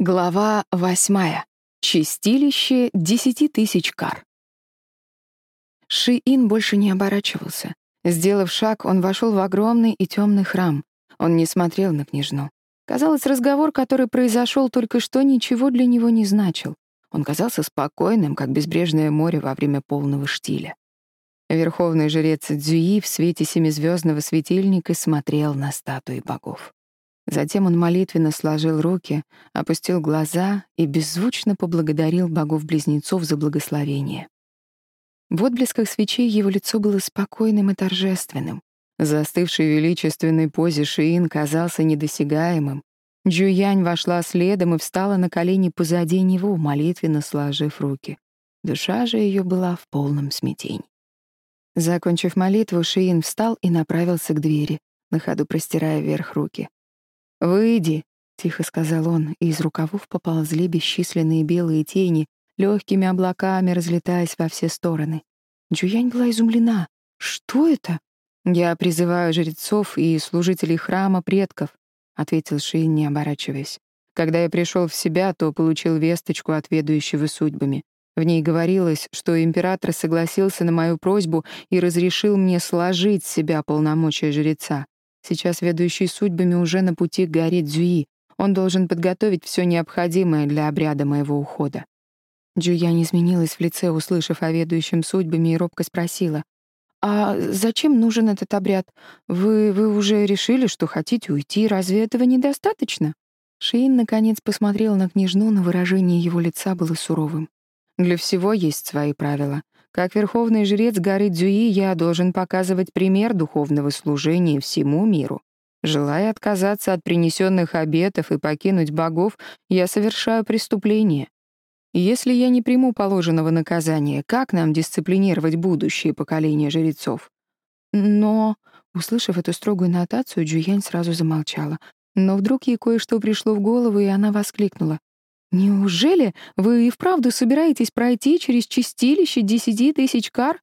Глава восьмая. Чистилище десяти тысяч кар. Ши-Ин больше не оборачивался. Сделав шаг, он вошел в огромный и темный храм. Он не смотрел на княжну. Казалось, разговор, который произошел только что, ничего для него не значил. Он казался спокойным, как безбрежное море во время полного штиля. Верховный жрец Цзюи в свете семизвездного светильника смотрел на статуи богов. Затем он молитвенно сложил руки, опустил глаза и беззвучно поблагодарил богов-близнецов за благословение. В отблесках свечей его лицо было спокойным и торжественным. Застывший в величественной позе Шиин казался недосягаемым. Джуянь вошла следом и встала на колени позади него, молитвенно сложив руки. Душа же ее была в полном смятении. Закончив молитву, Шиин встал и направился к двери, на ходу простирая вверх руки. «Выйди», — тихо сказал он, и из рукавов поползли бесчисленные белые тени, легкими облаками разлетаясь во все стороны. Джуянь была изумлена. «Что это?» «Я призываю жрецов и служителей храма предков», — ответил Шиин, не оборачиваясь. «Когда я пришел в себя, то получил весточку от ведущего судьбами. В ней говорилось, что император согласился на мою просьбу и разрешил мне сложить с себя полномочия жреца. Сейчас ведущий судьбами уже на пути к горе Дзюи. Он должен подготовить все необходимое для обряда моего ухода. Джуя не изменилась в лице, услышав о ведущем судьбами, и робко спросила. «А зачем нужен этот обряд? Вы, вы уже решили, что хотите уйти, разве этого недостаточно?» Шиин, наконец, посмотрел на княжну, но выражение его лица было суровым. «Для всего есть свои правила. Как верховный жрец горы Дзюи я должен показывать пример духовного служения всему миру. Желая отказаться от принесенных обетов и покинуть богов, я совершаю преступление. Если я не приму положенного наказания, как нам дисциплинировать будущее поколение жрецов? Но, услышав эту строгую нотацию, Джуянь сразу замолчала. Но вдруг ей кое-что пришло в голову, и она воскликнула. «Неужели вы и вправду собираетесь пройти через чистилище десяти тысяч кар?»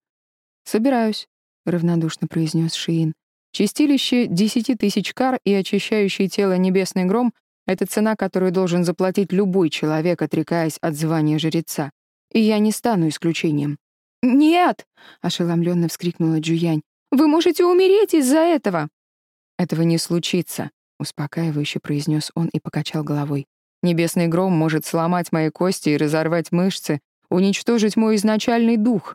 «Собираюсь», — равнодушно произнес Шиин. «Чистилище десяти тысяч кар и очищающий тело небесный гром — это цена, которую должен заплатить любой человек, отрекаясь от звания жреца. И я не стану исключением». «Нет!» — ошеломленно вскрикнула Джуянь. «Вы можете умереть из-за этого!» «Этого не случится», — успокаивающе произнес он и покачал головой. Небесный гром может сломать мои кости и разорвать мышцы, уничтожить мой изначальный дух.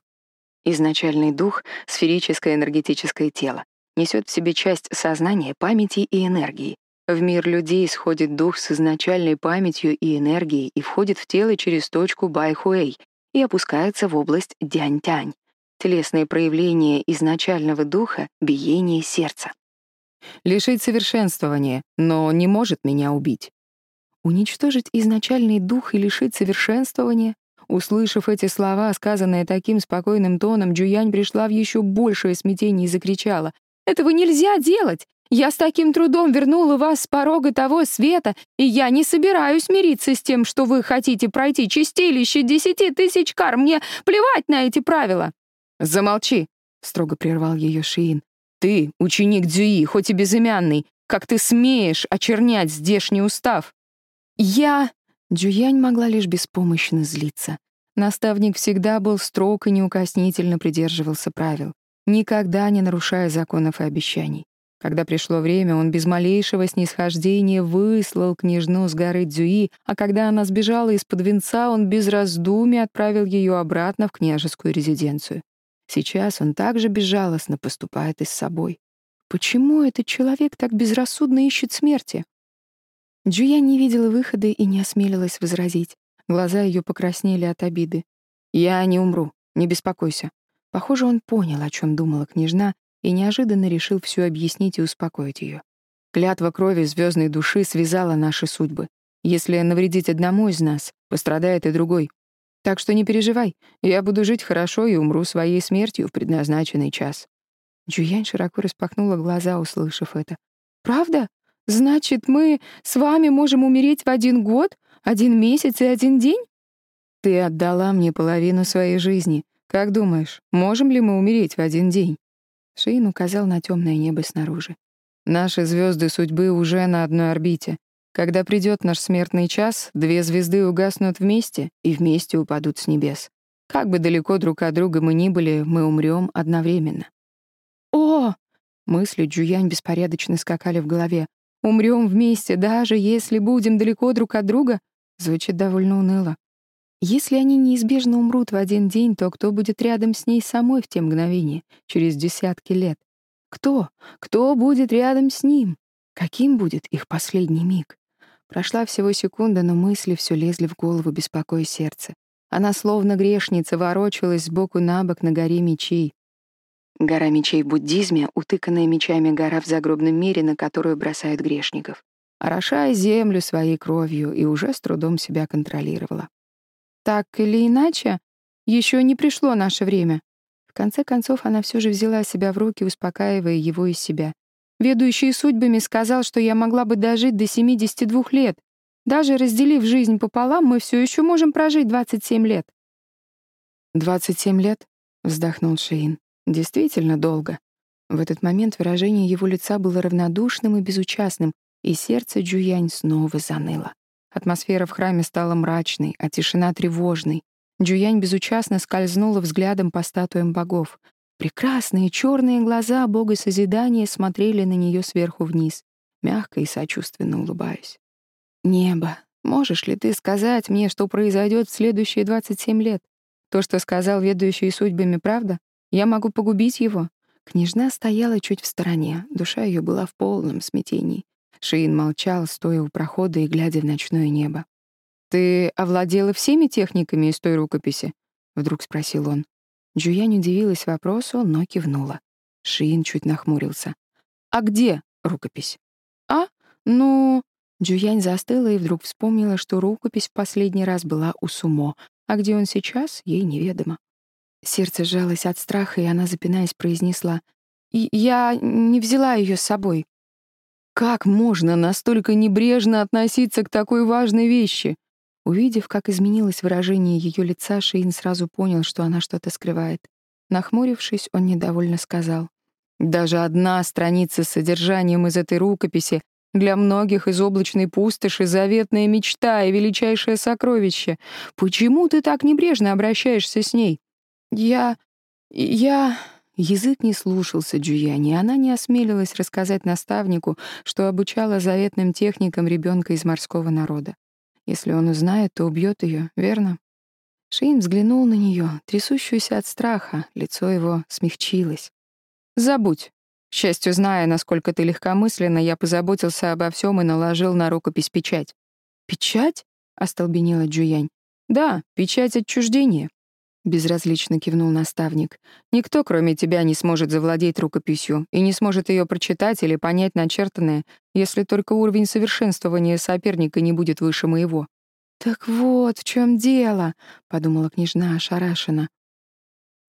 Изначальный дух — сферическое энергетическое тело. Несет в себе часть сознания, памяти и энергии. В мир людей сходит дух с изначальной памятью и энергией и входит в тело через точку Байхуэй и опускается в область Дянь-Тянь. Телесные проявления изначального духа — биение сердца. Лишить совершенствования, но не может меня убить. Уничтожить изначальный дух и лишить совершенствования? Услышав эти слова, сказанные таким спокойным тоном, Джуянь пришла в еще большее смятение и закричала. «Этого нельзя делать! Я с таким трудом вернула вас с порога того света, и я не собираюсь мириться с тем, что вы хотите пройти чистилище десяти тысяч кар. Мне плевать на эти правила!» «Замолчи!» — строго прервал ее Шиин. «Ты, ученик Дзюи, хоть и безымянный, как ты смеешь очернять здешний устав?» «Я...» Джуянь могла лишь беспомощно злиться. Наставник всегда был строг и неукоснительно придерживался правил, никогда не нарушая законов и обещаний. Когда пришло время, он без малейшего снисхождения выслал княжну с горы Дзюи, а когда она сбежала из-под венца, он без раздумий отправил ее обратно в княжескую резиденцию. Сейчас он также безжалостно поступает и с собой. Почему этот человек так безрассудно ищет смерти? Джуя не видела выхода и не осмелилась возразить. Глаза ее покраснели от обиды. «Я не умру, не беспокойся». Похоже, он понял, о чем думала княжна, и неожиданно решил все объяснить и успокоить ее. Клятва крови звездной души связала наши судьбы. Если навредить одному из нас, пострадает и другой. Так что не переживай, я буду жить хорошо и умру своей смертью в предназначенный час». Джуянь широко распахнула глаза, услышав это. «Правда? Значит, мы с вами можем умереть в один год, один месяц и один день? Ты отдала мне половину своей жизни. Как думаешь, можем ли мы умереть в один день? Шейн указал на темное небо снаружи. Наши звезды судьбы уже на одной орбите. Когда придет наш смертный час, две звезды угаснут вместе и вместе упадут с небес. Как бы далеко друг от друга мы ни были, мы умрем одновременно. О! Мысли Джуянь беспорядочно скакали в голове. Умрем вместе, даже если будем далеко друг от друга, звучит довольно уныло. Если они неизбежно умрут в один день, то кто будет рядом с ней самой в те мгновения, через десятки лет? Кто? Кто будет рядом с ним? Каким будет их последний миг? Прошла всего секунда, но мысли все лезли в голову, беспокоя сердце. Она словно грешница ворочалась сбоку на бок на горе мечей. Гора мечей в буддизме — утыканная мечами гора в загробном мире, на которую бросают грешников. Орошая землю своей кровью и уже с трудом себя контролировала. Так или иначе, еще не пришло наше время. В конце концов, она все же взяла себя в руки, успокаивая его из себя. Ведущий судьбами сказал, что я могла бы дожить до 72 лет. Даже разделив жизнь пополам, мы все еще можем прожить 27 лет. «27 лет?» — вздохнул Шейн. «Действительно долго». В этот момент выражение его лица было равнодушным и безучастным, и сердце Джуянь снова заныло. Атмосфера в храме стала мрачной, а тишина тревожной. Джуянь безучастно скользнула взглядом по статуям богов. Прекрасные черные глаза бога созидания смотрели на нее сверху вниз, мягко и сочувственно улыбаясь. «Небо, можешь ли ты сказать мне, что произойдет в следующие 27 лет? То, что сказал ведущий судьбами, правда? Я могу погубить его?» Княжна стояла чуть в стороне, душа ее была в полном смятении. Шиин молчал, стоя у прохода и глядя в ночное небо. «Ты овладела всеми техниками из той рукописи?» — вдруг спросил он. Джуянь удивилась вопросу, но кивнула. Шиин чуть нахмурился. «А где рукопись?» «А? Ну...» Джуянь застыла и вдруг вспомнила, что рукопись в последний раз была у Сумо, а где он сейчас, ей неведомо. Сердце сжалось от страха, и она, запинаясь, произнесла, «Я не взяла ее с собой». «Как можно настолько небрежно относиться к такой важной вещи?» Увидев, как изменилось выражение ее лица, Шейн сразу понял, что она что-то скрывает. Нахмурившись, он недовольно сказал. «Даже одна страница с содержанием из этой рукописи для многих из облачной пустоши заветная мечта и величайшее сокровище. Почему ты так небрежно обращаешься с ней?» «Я... я...» Язык не слушался Джуяни, и она не осмелилась рассказать наставнику, что обучала заветным техникам ребенка из морского народа. Если он узнает, то убьет ее, верно? Шейн взглянул на нее, трясущуюся от страха, лицо его смягчилось. «Забудь. К счастью, зная, насколько ты легкомысленна, я позаботился обо всем и наложил на рукопись печать». «Печать?» — остолбенела Джуянь. «Да, печать отчуждения. — безразлично кивнул наставник. «Никто, кроме тебя, не сможет завладеть рукописью и не сможет ее прочитать или понять начертанное, если только уровень совершенствования соперника не будет выше моего». «Так вот в чем дело», — подумала княжна ошарашена.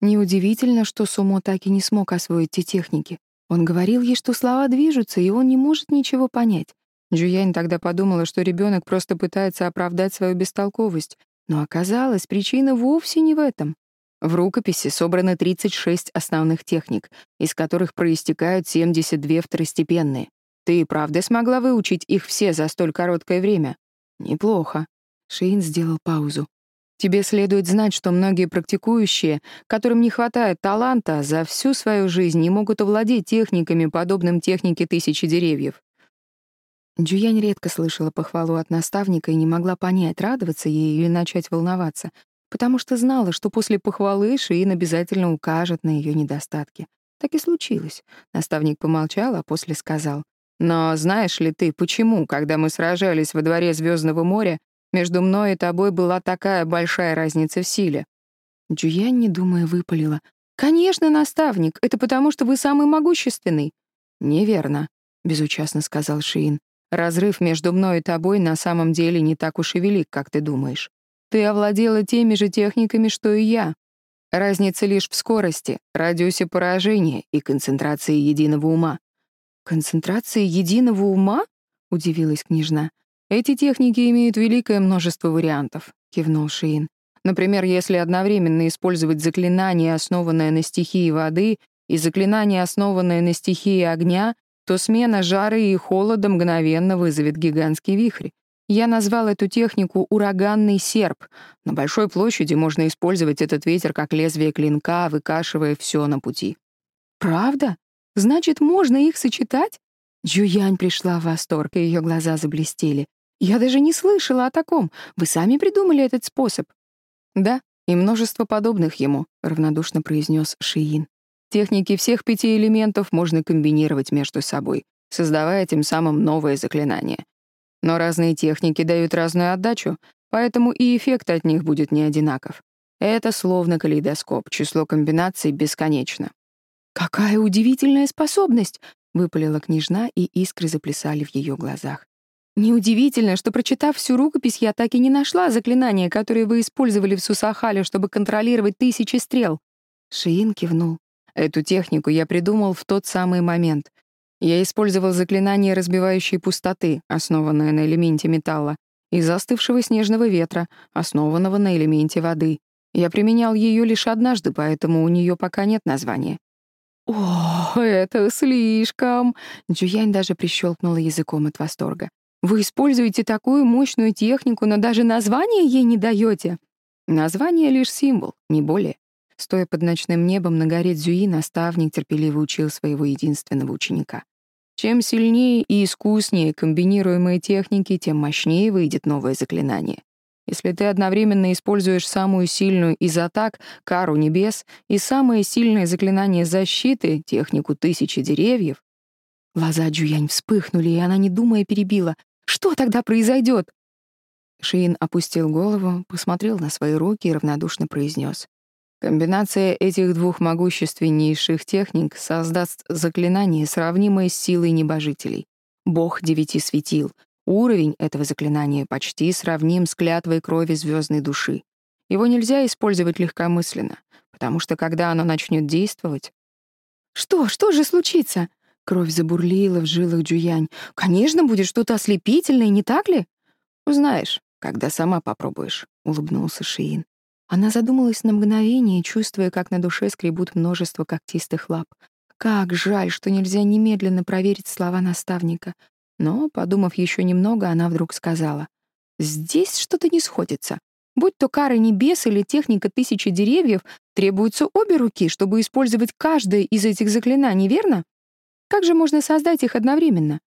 Неудивительно, что Сумо так и не смог освоить те техники. Он говорил ей, что слова движутся, и он не может ничего понять. Джуянь тогда подумала, что ребенок просто пытается оправдать свою бестолковость, но оказалось, причина вовсе не в этом. В рукописи собраны 36 основных техник, из которых проистекают 72 второстепенные. Ты и правда смогла выучить их все за столь короткое время? Неплохо. Шейн сделал паузу. Тебе следует знать, что многие практикующие, которым не хватает таланта, за всю свою жизнь не могут овладеть техниками, подобным технике тысячи деревьев. Джуянь редко слышала похвалу от наставника и не могла понять, радоваться ей или начать волноваться, потому что знала, что после похвалы Шиин обязательно укажет на ее недостатки. Так и случилось. Наставник помолчал, а после сказал. «Но знаешь ли ты, почему, когда мы сражались во дворе Звездного моря, между мной и тобой была такая большая разница в силе?» Джуянь, не думая, выпалила. «Конечно, наставник, это потому, что вы самый могущественный». «Неверно», — безучастно сказал Шиин. Разрыв между мной и тобой на самом деле не так уж и велик, как ты думаешь. Ты овладела теми же техниками, что и я. Разница лишь в скорости, радиусе поражения и концентрации единого ума. «Концентрации единого ума?» — удивилась княжна. «Эти техники имеют великое множество вариантов», — кивнул Шиин. «Например, если одновременно использовать заклинание, основанное на стихии воды, и заклинание, основанное на стихии огня, то смена жары и холода мгновенно вызовет гигантский вихрь. Я назвал эту технику «ураганный серп». На большой площади можно использовать этот ветер как лезвие клинка, выкашивая все на пути. «Правда? Значит, можно их сочетать?» Джуянь пришла в восторг, и ее глаза заблестели. «Я даже не слышала о таком. Вы сами придумали этот способ?» «Да, и множество подобных ему», — равнодушно произнес Шиин. «Техники всех пяти элементов можно комбинировать между собой, создавая тем самым новое заклинание. Но разные техники дают разную отдачу, поэтому и эффект от них будет не одинаков. Это словно калейдоскоп, число комбинаций бесконечно. «Какая удивительная способность!» — выпалила княжна, и искры заплясали в ее глазах. «Неудивительно, что, прочитав всю рукопись, я так и не нашла заклинания, которые вы использовали в Сусахале, чтобы контролировать тысячи стрел». Шиин кивнул. «Эту технику я придумал в тот самый момент. Я использовал заклинание разбивающей пустоты, основанное на элементе металла, и застывшего снежного ветра, основанного на элементе воды. Я применял ее лишь однажды, поэтому у нее пока нет названия. «О, это слишком!» Джуянь даже прищелкнула языком от восторга. «Вы используете такую мощную технику, но даже название ей не даете. Название — лишь символ, не более. Стоя под ночным небом на горе Дзюи, наставник терпеливо учил своего единственного ученика. Чем сильнее и искуснее комбинируемые техники, тем мощнее выйдет новое заклинание. Если ты одновременно используешь самую сильную из атак, кару небес, и самое сильное заклинание защиты, технику тысячи деревьев... Глаза Джуянь вспыхнули, и она, не думая, перебила. «Что тогда произойдет?» Шиин опустил голову, посмотрел на свои руки и равнодушно произнес. Комбинация этих двух могущественнейших техник создаст заклинание, сравнимое с силой небожителей. Бог девяти светил. Уровень этого заклинания почти сравним с клятвой крови звездной души. Его нельзя использовать легкомысленно, потому что когда оно начнет действовать... «Что? Что же случится?» Кровь забурлила в жилах Джуянь. «Конечно, будет что-то ослепительное, не так ли?» «Узнаешь, когда сама попробуешь», — улыбнулся Шиин. Она задумалась на мгновение, чувствуя, как на душе скребут множество когтистых лап. Как жаль, что нельзя немедленно проверить слова наставника. Но, подумав еще немного, она вдруг сказала, «Здесь что-то не сходится. Будь то кара небес или техника тысячи деревьев, требуются обе руки, чтобы использовать каждое из этих заклинаний, верно? Как же можно создать их одновременно?»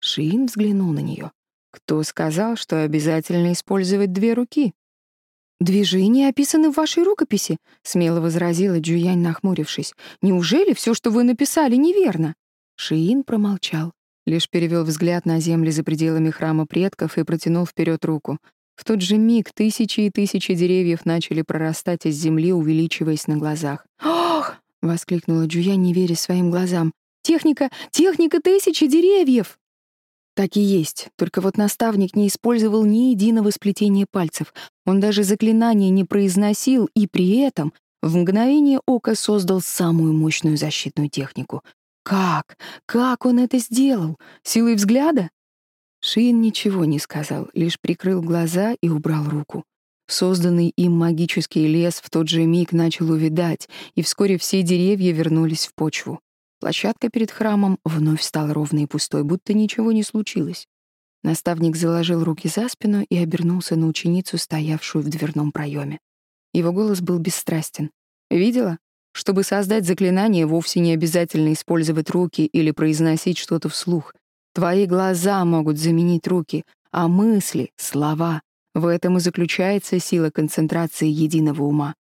Шиин взглянул на нее. «Кто сказал, что обязательно использовать две руки?» «Движения описаны в вашей рукописи», — смело возразила Джуянь, нахмурившись. «Неужели все, что вы написали, неверно?» Шиин промолчал, лишь перевел взгляд на земли за пределами храма предков и протянул вперед руку. В тот же миг тысячи и тысячи деревьев начали прорастать из земли, увеличиваясь на глазах. «Ох!» — воскликнула Джуянь, не веря своим глазам. «Техника! Техника тысячи деревьев!» Так и есть, только вот наставник не использовал ни единого сплетения пальцев. Он даже заклинание не произносил и при этом в мгновение ока создал самую мощную защитную технику. Как? Как он это сделал? Силой взгляда? Шиин ничего не сказал, лишь прикрыл глаза и убрал руку. Созданный им магический лес в тот же миг начал увядать, и вскоре все деревья вернулись в почву. Площадка перед храмом вновь стала ровной и пустой, будто ничего не случилось. Наставник заложил руки за спину и обернулся на ученицу, стоявшую в дверном проеме. Его голос был бесстрастен. «Видела? Чтобы создать заклинание, вовсе не обязательно использовать руки или произносить что-то вслух. Твои глаза могут заменить руки, а мысли — слова. В этом и заключается сила концентрации единого ума».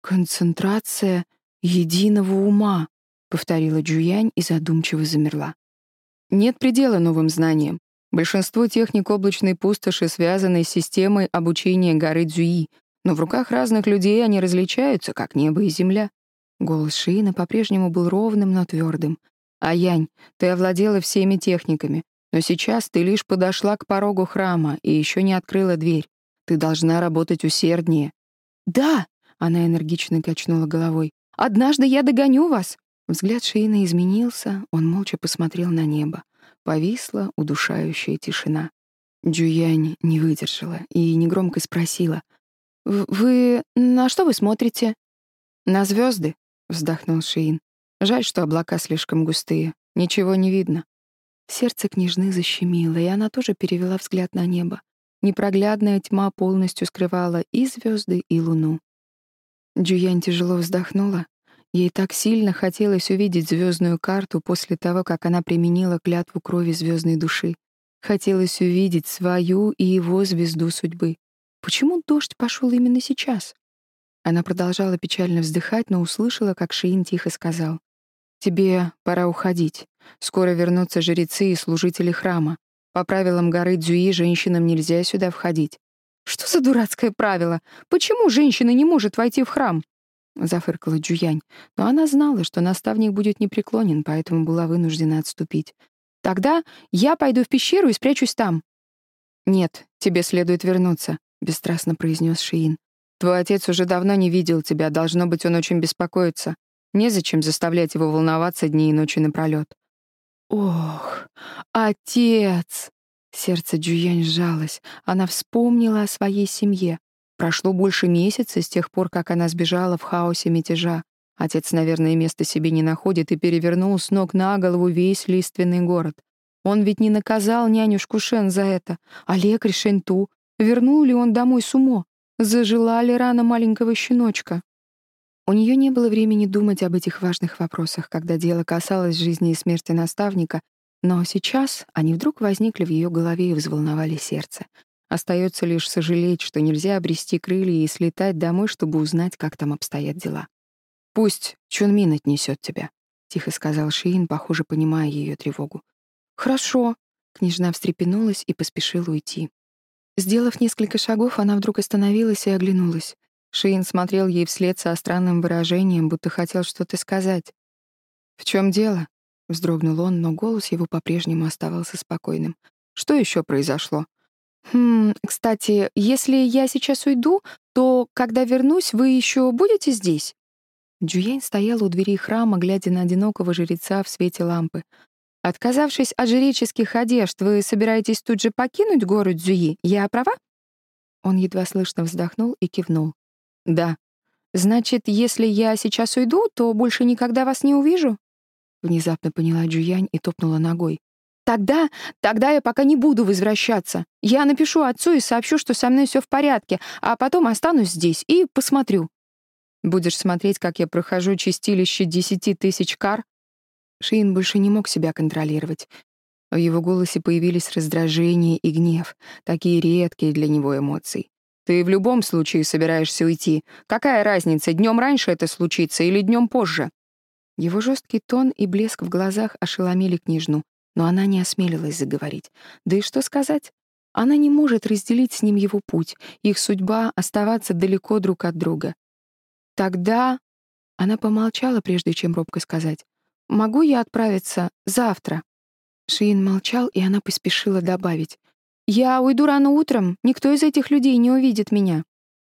«Концентрация единого ума», повторила Джуянь и задумчиво замерла. Нет предела новым знаниям. Большинство техник облачной пустоши связаны с системой обучения горы Дзюи, но в руках разных людей они различаются, как небо и земля. Голос Шиина по-прежнему был ровным, но твердым. «А Янь, ты овладела всеми техниками, но сейчас ты лишь подошла к порогу храма и еще не открыла дверь. Ты должна работать усерднее». «Да!» — она энергично качнула головой. «Однажды я догоню вас!» Взгляд Шейна изменился, он молча посмотрел на небо. Повисла удушающая тишина. Джуянь не выдержала и негромко спросила. «Вы... на что вы смотрите?» «На звезды, вздохнул Шейн. «Жаль, что облака слишком густые. Ничего не видно. Сердце княжны защемило, и она тоже перевела взгляд на небо. Непроглядная тьма полностью скрывала и звезды, и луну. Джуянь тяжело вздохнула. Ей так сильно хотелось увидеть звездную карту после того, как она применила клятву крови звездной души. Хотелось увидеть свою и его звезду судьбы. Почему дождь пошел именно сейчас? Она продолжала печально вздыхать, но услышала, как Шиин тихо сказал. «Тебе пора уходить. Скоро вернутся жрецы и служители храма. По правилам горы Дзюи женщинам нельзя сюда входить». «Что за дурацкое правило? Почему женщина не может войти в храм?» Зафыркала Джуянь, но она знала, что наставник будет непреклонен, поэтому была вынуждена отступить. Тогда я пойду в пещеру и спрячусь там. Нет, тебе следует вернуться, бесстрастно произнес Шиин. Твой отец уже давно не видел тебя, должно быть, он очень беспокоится. Незачем заставлять его волноваться дни и ночи напролёт. Ох, отец! Сердце Джуянь сжалось. Она вспомнила о своей семье. Прошло больше месяца с тех пор, как она сбежала в хаосе мятежа. Отец, наверное, места себе не находит и перевернул с ног на голову весь лиственный город. Он ведь не наказал нянюшку Шен за это, а лекарь Шенту. Вернул ли он домой сумо? Зажила ли рана маленького щеночка? У нее не было времени думать об этих важных вопросах, когда дело касалось жизни и смерти наставника, но сейчас они вдруг возникли в ее голове и взволновали сердце. Остается лишь сожалеть, что нельзя обрести крылья и слетать домой, чтобы узнать, как там обстоят дела. «Пусть Чунмин отнесет тебя», — тихо сказал Шиин, похоже, понимая ее тревогу. «Хорошо», — княжна встрепенулась и поспешила уйти. Сделав несколько шагов, она вдруг остановилась и оглянулась. Шиин смотрел ей вслед со странным выражением, будто хотел что-то сказать. «В чем дело?» — вздрогнул он, но голос его по-прежнему оставался спокойным. «Что еще произошло?» «Хм, кстати, если я сейчас уйду, то, когда вернусь, вы еще будете здесь?» Джуянь стояла у двери храма, глядя на одинокого жреца в свете лампы. «Отказавшись от жреческих одежд, вы собираетесь тут же покинуть город Дзюи? Я права?» Он едва слышно вздохнул и кивнул. «Да. Значит, если я сейчас уйду, то больше никогда вас не увижу?» Внезапно поняла Джуянь и топнула ногой. «Тогда, тогда я пока не буду возвращаться. Я напишу отцу и сообщу, что со мной все в порядке, а потом останусь здесь и посмотрю. Будешь смотреть, как я прохожу чистилище десяти тысяч кар?» Шиин больше не мог себя контролировать. В его голосе появились раздражение и гнев, такие редкие для него эмоции. «Ты в любом случае собираешься уйти. Какая разница, днем раньше это случится или днем позже?» Его жесткий тон и блеск в глазах ошеломили княжну, но она не осмелилась заговорить. Да и что сказать? Она не может разделить с ним его путь, их судьба — оставаться далеко друг от друга. Тогда она помолчала, прежде чем робко сказать. «Могу я отправиться завтра?» Шиин молчал, и она поспешила добавить. «Я уйду рано утром, никто из этих людей не увидит меня».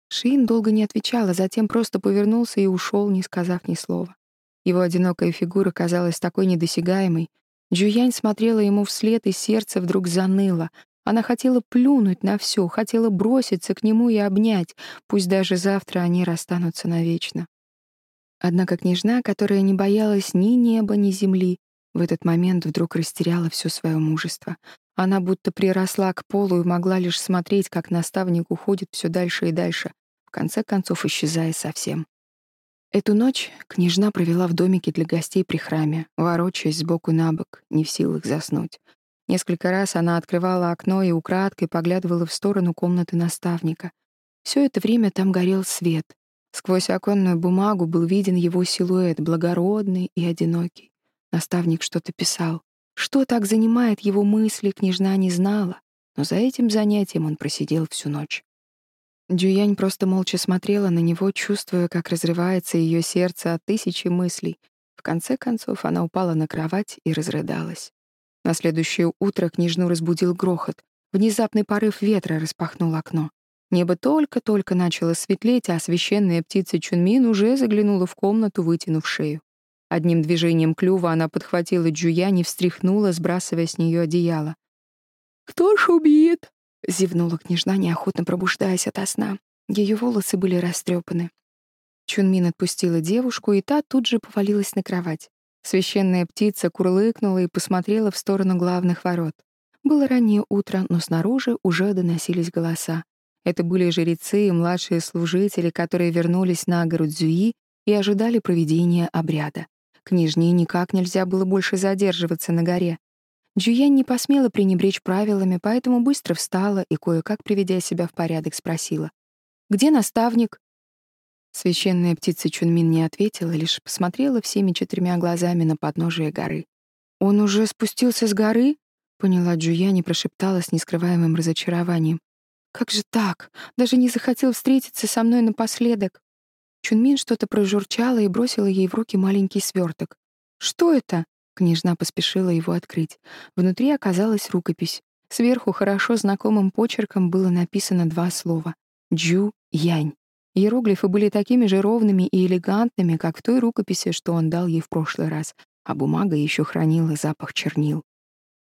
Шиин долго не отвечала, затем просто повернулся и ушел, не сказав ни слова. Его одинокая фигура казалась такой недосягаемой. Джуянь смотрела ему вслед, и сердце вдруг заныло. Она хотела плюнуть на все, хотела броситься к нему и обнять, пусть даже завтра они расстанутся навечно. Однако княжна, которая не боялась ни неба, ни земли, в этот момент вдруг растеряла все свое мужество. Она будто приросла к полу и могла лишь смотреть, как наставник уходит все дальше и дальше, в конце концов исчезая совсем. Эту ночь княжна провела в домике для гостей при храме, ворочаясь сбоку на бок, не в силах заснуть. Несколько раз она открывала окно и украдкой поглядывала в сторону комнаты наставника. Все это время там горел свет. Сквозь оконную бумагу был виден его силуэт, благородный и одинокий. Наставник что-то писал. Что так занимает его мысли, княжна не знала, но за этим занятием он просидел всю ночь. Дюянь просто молча смотрела на него, чувствуя, как разрывается ее сердце от тысячи мыслей. В конце концов она упала на кровать и разрыдалась. На следующее утро княжну разбудил грохот. Внезапный порыв ветра распахнул окно. Небо только-только начало светлеть, а священная птица Чунмин уже заглянула в комнату, вытянув шею. Одним движением клюва она подхватила Джуянь и встряхнула, сбрасывая с нее одеяло. «Кто шумит?» — зевнула княжна, неохотно пробуждаясь ото сна. Ее волосы были растрепаны. Чунмин отпустила девушку, и та тут же повалилась на кровать. Священная птица курлыкнула и посмотрела в сторону главных ворот. Было раннее утро, но снаружи уже доносились голоса. Это были жрецы и младшие служители, которые вернулись на гору Дзюи и ожидали проведения обряда. Княжне никак нельзя было больше задерживаться на горе. Джуянь не посмела пренебречь правилами, поэтому быстро встала и, кое-как приведя себя в порядок, спросила. «Где наставник?» Священная птица Чунмин не ответила, лишь посмотрела всеми четырьмя глазами на подножие горы. «Он уже спустился с горы?» — поняла Джуянь и прошептала с нескрываемым разочарованием. «Как же так? Даже не захотел встретиться со мной напоследок?» Чунмин что-то прожурчала и бросила ей в руки маленький сверток. «Что это?» Княжна поспешила его открыть. Внутри оказалась рукопись. Сверху хорошо знакомым почерком было написано два слова «Джу-Янь». Иероглифы были такими же ровными и элегантными, как в той рукописи, что он дал ей в прошлый раз, а бумага еще хранила запах чернил.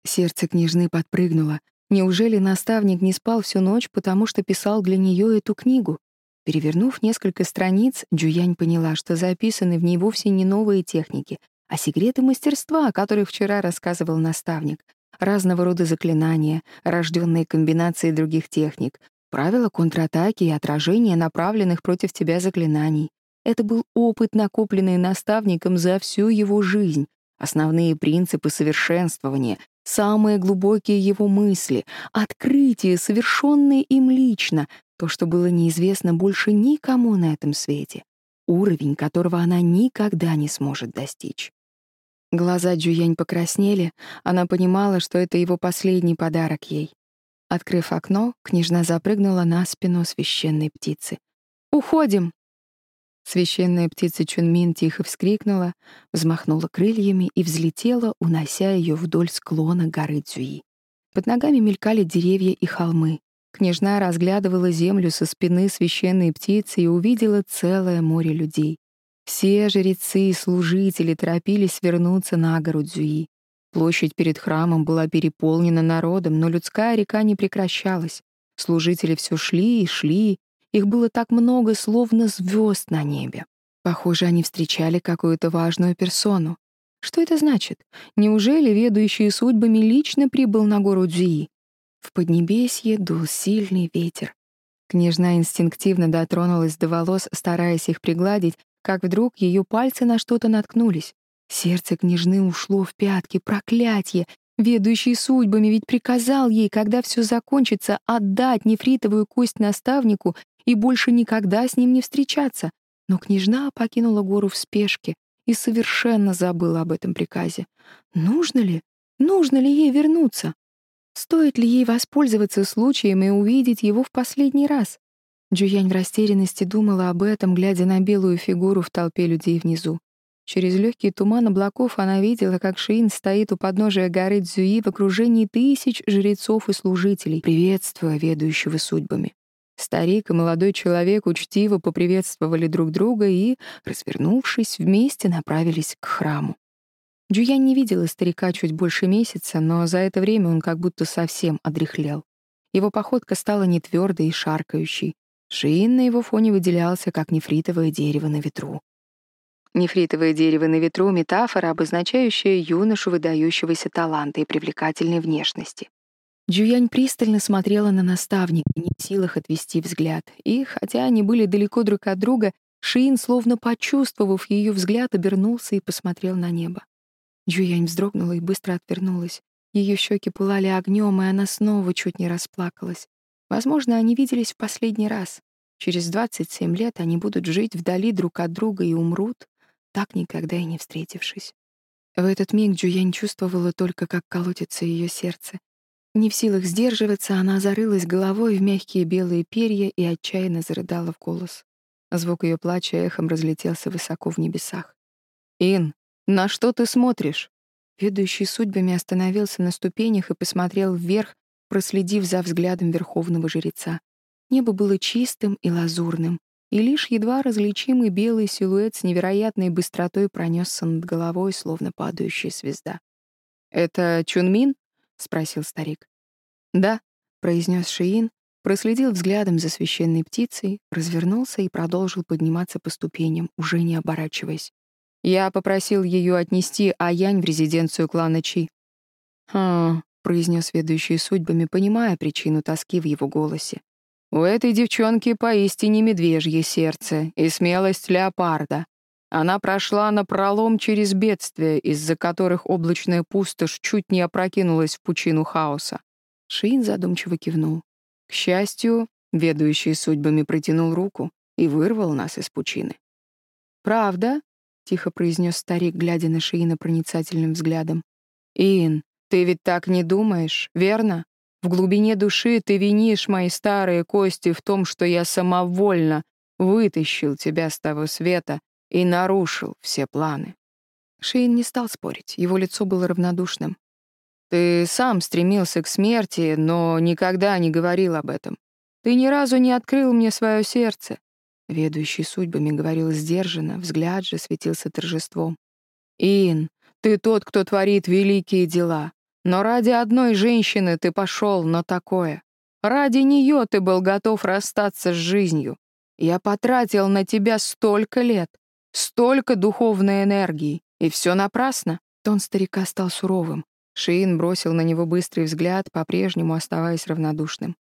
Сердце княжны подпрыгнуло. Неужели наставник не спал всю ночь, потому что писал для нее эту книгу? Перевернув несколько страниц, Джуянь поняла, что записаны в ней вовсе не новые техники, а секреты мастерства, о которых вчера рассказывал наставник, разного рода заклинания, рожденные комбинацией других техник, правила контратаки и отражения направленных против тебя заклинаний. Это был опыт, накопленный наставником за всю его жизнь, основные принципы совершенствования, самые глубокие его мысли, открытия, совершенные им лично, то, что было неизвестно больше никому на этом свете, уровень, которого она никогда не сможет достичь. Глаза Джуянь покраснели, она понимала, что это его последний подарок ей. Открыв окно, княжна запрыгнула на спину священной птицы. «Уходим!» Священная птица Чунмин тихо вскрикнула, взмахнула крыльями и взлетела, унося ее вдоль склона горы Цюи. Под ногами мелькали деревья и холмы. Княжна разглядывала землю со спины священной птицы и увидела целое море людей. Все жрецы и служители торопились вернуться на гору Дзюи. Площадь перед храмом была переполнена народом, но людская река не прекращалась. Служители все шли и шли, их было так много, словно звезд на небе. Похоже, они встречали какую-то важную персону. Что это значит? Неужели ведущий судьбами лично прибыл на гору Дзюи? В Поднебесье дул сильный ветер. Княжна инстинктивно дотронулась до волос, стараясь их пригладить, как вдруг ее пальцы на что-то наткнулись. Сердце княжны ушло в пятки, проклятье. Ведущий судьбами ведь приказал ей, когда все закончится, отдать нефритовую кость наставнику и больше никогда с ним не встречаться. Но княжна покинула гору в спешке и совершенно забыла об этом приказе. Нужно ли? Нужно ли ей вернуться? Стоит ли ей воспользоваться случаем и увидеть его в последний раз? Джуянь в растерянности думала об этом, глядя на белую фигуру в толпе людей внизу. Через легкий туман облаков она видела, как Шиин стоит у подножия горы Цзюи в окружении тысяч жрецов и служителей, приветствуя ведущего судьбами. Старик и молодой человек учтиво поприветствовали друг друга и, развернувшись, вместе направились к храму. Джуянь не видела старика чуть больше месяца, но за это время он как будто совсем одряхлел. Его походка стала нетвёрдой и шаркающей. Шиин на его фоне выделялся, как нефритовое дерево на ветру. Нефритовое дерево на ветру — метафора, обозначающая юношу выдающегося таланта и привлекательной внешности. Джуянь пристально смотрела на наставника, не в силах отвести взгляд, и, хотя они были далеко друг от друга, Шиин, словно почувствовав ее взгляд, обернулся и посмотрел на небо. Джуянь вздрогнула и быстро отвернулась. Ее щеки пылали огнем, и она снова чуть не расплакалась. Возможно, они виделись в последний раз. Через 27 лет они будут жить вдали друг от друга и умрут, так никогда и не встретившись. В этот миг Джуянь чувствовала только, как колотится ее сердце. Не в силах сдерживаться, она зарылась головой в мягкие белые перья и отчаянно зарыдала в голос. Звук ее плача эхом разлетелся высоко в небесах. «Ин, на что ты смотришь?» Ведущий судьбами остановился на ступенях и посмотрел вверх, проследив за взглядом верховного жреца. Небо было чистым и лазурным, и лишь едва различимый белый силуэт с невероятной быстротой пронесся над головой, словно падающая звезда. «Это Чунмин?» — спросил старик. «Да», — произнес Шиин, проследил взглядом за священной птицей, развернулся и продолжил подниматься по ступеням, уже не оборачиваясь. Я попросил ее отнести Аянь в резиденцию клана Чи. «А», — произнес ведущий судьбами, понимая причину тоски в его голосе. «У этой девчонки поистине медвежье сердце и смелость леопарда. Она прошла на пролом через бедствия, из-за которых облачная пустошь чуть не опрокинулась в пучину хаоса. Шин задумчиво кивнул. К счастью, ведущий судьбами протянул руку и вырвал нас из пучины. «Правда?» — тихо произнес старик, глядя на Шиина проницательным взглядом. «Ин, ты ведь так не думаешь, верно? В глубине души ты винишь мои старые кости в том, что я самовольно вытащил тебя с того света и нарушил все планы». Шейн не стал спорить, его лицо было равнодушным. Ты сам стремился к смерти, но никогда не говорил об этом. Ты ни разу не открыл мне свое сердце. Ведущий судьбами говорил сдержанно, взгляд же светился торжеством. Ин, ты тот, кто творит великие дела. Но ради одной женщины ты пошел на такое. Ради нее ты был готов расстаться с жизнью. Я потратил на тебя столько лет, столько духовной энергии, и все напрасно. Тон старика стал суровым. Шиин бросил на него быстрый взгляд, по-прежнему оставаясь равнодушным.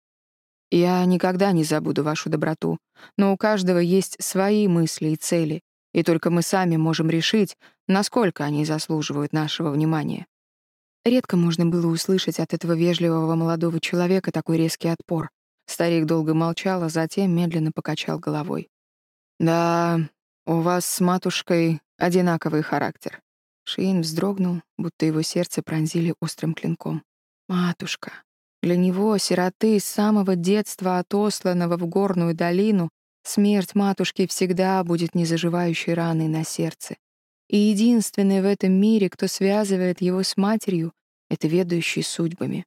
«Я никогда не забуду вашу доброту, но у каждого есть свои мысли и цели, и только мы сами можем решить, насколько они заслуживают нашего внимания». Редко можно было услышать от этого вежливого молодого человека такой резкий отпор. Старик долго молчал, а затем медленно покачал головой. «Да, у вас с матушкой одинаковый характер. Шейн вздрогнул, будто его сердце пронзили острым клинком. «Матушка!» Для него, сироты, с самого детства отосланного в горную долину, смерть матушки всегда будет незаживающей раной на сердце. И единственный в этом мире, кто связывает его с матерью, — это ведущий судьбами.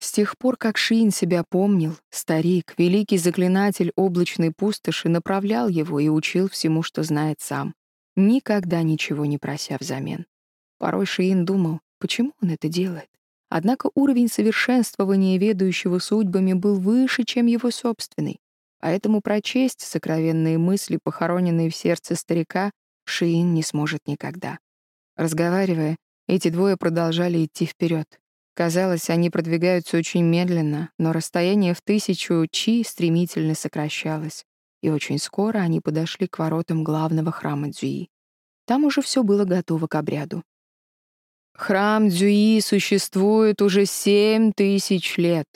С тех пор, как Шиин себя помнил, старик, великий заклинатель облачной пустоши, направлял его и учил всему, что знает сам никогда ничего не прося взамен. Порой Шиин думал, почему он это делает. Однако уровень совершенствования ведущего судьбами был выше, чем его собственный. Поэтому прочесть сокровенные мысли, похороненные в сердце старика, Шиин не сможет никогда. Разговаривая, эти двое продолжали идти вперед. Казалось, они продвигаются очень медленно, но расстояние в тысячу чи стремительно сокращалось и очень скоро они подошли к воротам главного храма Дзюи. Там уже все было готово к обряду. Храм Дзюи существует уже семь тысяч лет.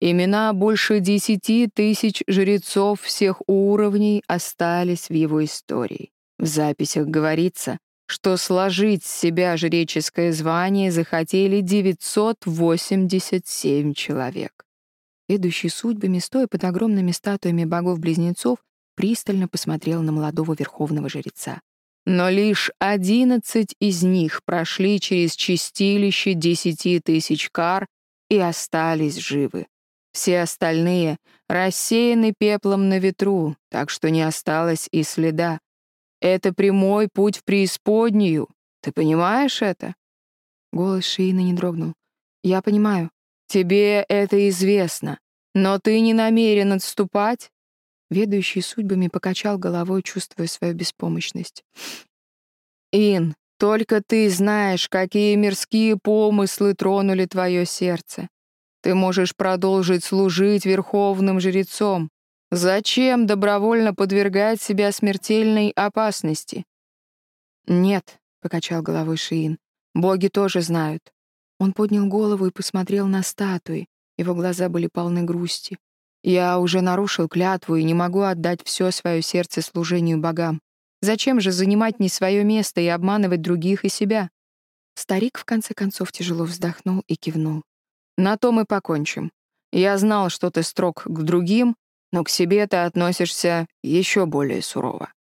Имена больше десяти тысяч жрецов всех уровней остались в его истории. В записях говорится, что сложить с себя жреческое звание захотели 987 человек ведущий судьбами, стоя под огромными статуями богов-близнецов, пристально посмотрел на молодого верховного жреца. Но лишь одиннадцать из них прошли через чистилище десяти тысяч кар и остались живы. Все остальные рассеяны пеплом на ветру, так что не осталось и следа. Это прямой путь в преисподнюю. Ты понимаешь это? Голос Шиина не дрогнул. Я понимаю. Тебе это известно. Но ты не намерен отступать?» Ведущий судьбами покачал головой, чувствуя свою беспомощность. «Ин, только ты знаешь, какие мирские помыслы тронули твое сердце. Ты можешь продолжить служить верховным жрецом. Зачем добровольно подвергать себя смертельной опасности?» «Нет», — покачал головой Шиин, — «боги тоже знают». Он поднял голову и посмотрел на статуи, его глаза были полны грусти. «Я уже нарушил клятву и не могу отдать все свое сердце служению богам. Зачем же занимать не свое место и обманывать других и себя?» Старик, в конце концов, тяжело вздохнул и кивнул. «На то мы покончим. Я знал, что ты строг к другим, но к себе ты относишься еще более сурово.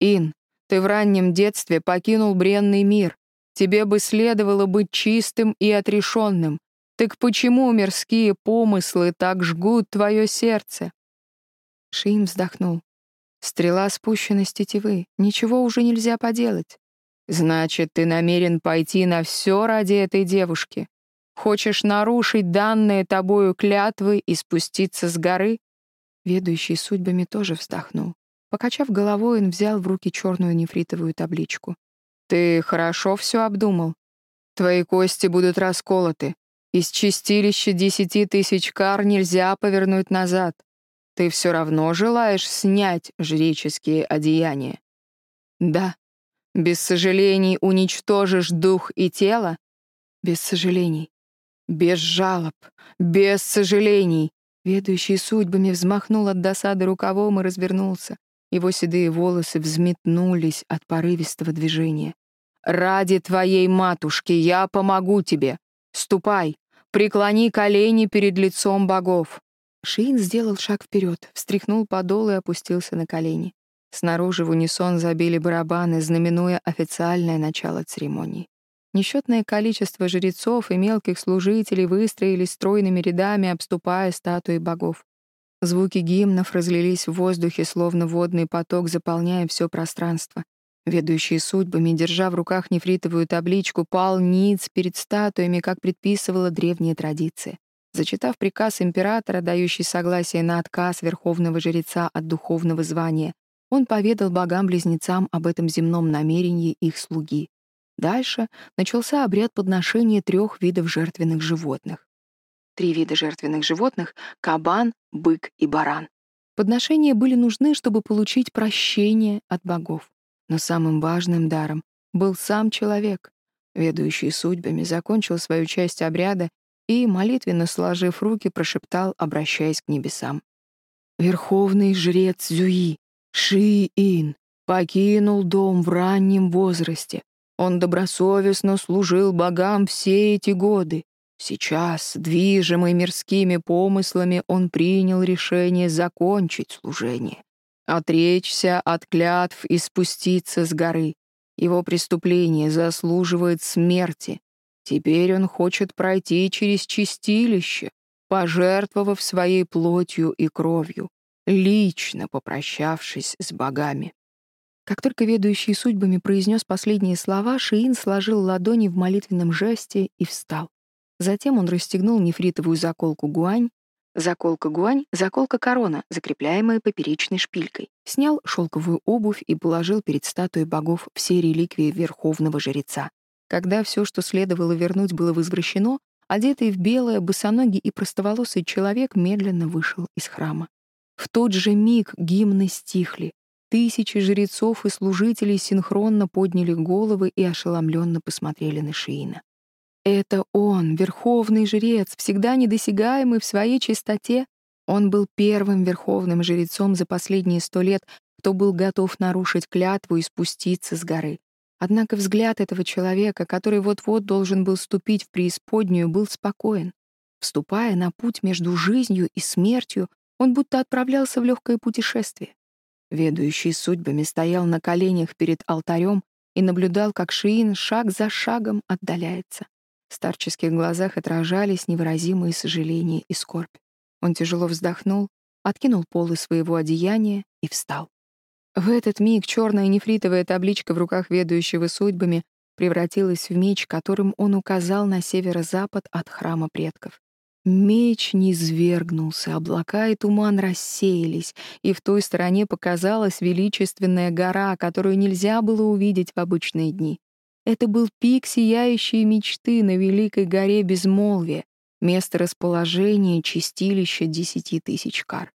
Ин, ты в раннем детстве покинул бренный мир. Тебе бы следовало быть чистым и отрешенным, так почему мирские помыслы так жгут твое сердце? Шиим вздохнул. Стрела спущена с тетивы. Ничего уже нельзя поделать. Значит, ты намерен пойти на все ради этой девушки. Хочешь нарушить данные тобою клятвы и спуститься с горы? Ведущий судьбами тоже вздохнул. Покачав головой, он взял в руки черную нефритовую табличку. Ты хорошо все обдумал? Твои кости будут расколоты. Из чистилища десяти тысяч кар нельзя повернуть назад. Ты все равно желаешь снять жреческие одеяния? Да. Без сожалений уничтожишь дух и тело? Без сожалений. Без жалоб. Без сожалений. Ведущий судьбами взмахнул от досады рукавом и развернулся. Его седые волосы взметнулись от порывистого движения. «Ради твоей матушки я помогу тебе. Ступай, преклони колени перед лицом богов». Шиин сделал шаг вперед, встряхнул подол и опустился на колени. Снаружи в унисон забили барабаны, знаменуя официальное начало церемонии. Несчетное количество жрецов и мелких служителей выстроились стройными рядами, обступая статуи богов. Звуки гимнов разлились в воздухе, словно водный поток, заполняя все пространство. Ведущий судьбами, держа в руках нефритовую табличку, пал ниц перед статуями, как предписывала древняя традиция. Зачитав приказ императора, дающий согласие на отказ верховного жреца от духовного звания, он поведал богам-близнецам об этом земном намерении их слуги. Дальше начался обряд подношения трех видов жертвенных животных. Три вида жертвенных животных — кабан, бык и баран. Подношения были нужны, чтобы получить прощение от богов. Но самым важным даром был сам человек. Ведущий судьбами закончил свою часть обряда и, молитвенно сложив руки, прошептал, обращаясь к небесам. «Верховный жрец Зюи, Ши-Ин, покинул дом в раннем возрасте. Он добросовестно служил богам все эти годы. Сейчас, движимый мирскими помыслами, он принял решение закончить служение отречься от клятв и спуститься с горы. Его преступление заслуживает смерти. Теперь он хочет пройти через чистилище, пожертвовав своей плотью и кровью, лично попрощавшись с богами. Как только ведущий судьбами произнес последние слова, Шиин сложил ладони в молитвенном жесте и встал. Затем он расстегнул нефритовую заколку гуань, Заколка гуань, заколка корона, закрепляемая поперечной шпилькой. Снял шелковую обувь и положил перед статуей богов все реликвии верховного жреца. Когда все, что следовало вернуть, было возвращено, одетый в белое, босоногий и простоволосый человек медленно вышел из храма. В тот же миг гимны стихли. Тысячи жрецов и служителей синхронно подняли головы и ошеломленно посмотрели на Шиина. Это он, верховный жрец, всегда недосягаемый в своей чистоте. Он был первым верховным жрецом за последние сто лет, кто был готов нарушить клятву и спуститься с горы. Однако взгляд этого человека, который вот-вот должен был ступить в преисподнюю, был спокоен. Вступая на путь между жизнью и смертью, он будто отправлялся в легкое путешествие. Ведущий судьбами стоял на коленях перед алтарем и наблюдал, как Шиин шаг за шагом отдаляется. В старческих глазах отражались невыразимые сожаления и скорбь. Он тяжело вздохнул, откинул полы своего одеяния и встал. В этот миг черная нефритовая табличка в руках ведущего судьбами превратилась в меч, которым он указал на северо-запад от храма предков. Меч низвергнулся, облака и туман рассеялись, и в той стороне показалась величественная гора, которую нельзя было увидеть в обычные дни. Это был пик сияющей мечты на Великой горе Безмолвия, место расположения чистилища десяти тысяч кар.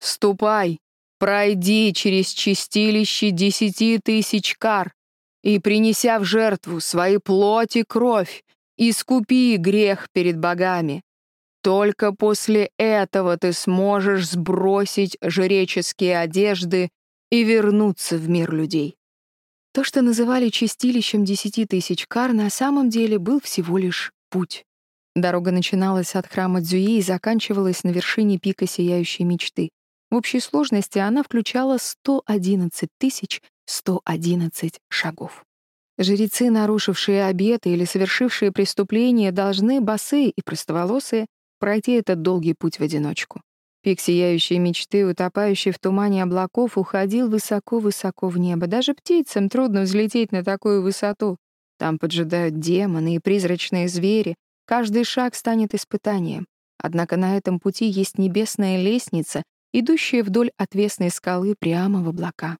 «Ступай, пройди через чистилище десяти тысяч кар и, принеся в жертву свои плоти кровь, искупи грех перед богами. Только после этого ты сможешь сбросить жреческие одежды и вернуться в мир людей. То, что называли чистилищем десяти тысяч кар, на самом деле был всего лишь путь. Дорога начиналась от храма Дзюи и заканчивалась на вершине пика Сияющей Мечты. В общей сложности она включала 111 тысяч 111 шагов. Жрецы, нарушившие обеты или совершившие преступления, должны, босые и простоволосые, пройти этот долгий путь в одиночку. Пик сияющей мечты, утопающий в тумане облаков, уходил высоко-высоко в небо. Даже птицам трудно взлететь на такую высоту. Там поджидают демоны и призрачные звери. Каждый шаг станет испытанием. Однако на этом пути есть небесная лестница, идущая вдоль отвесной скалы прямо в облака.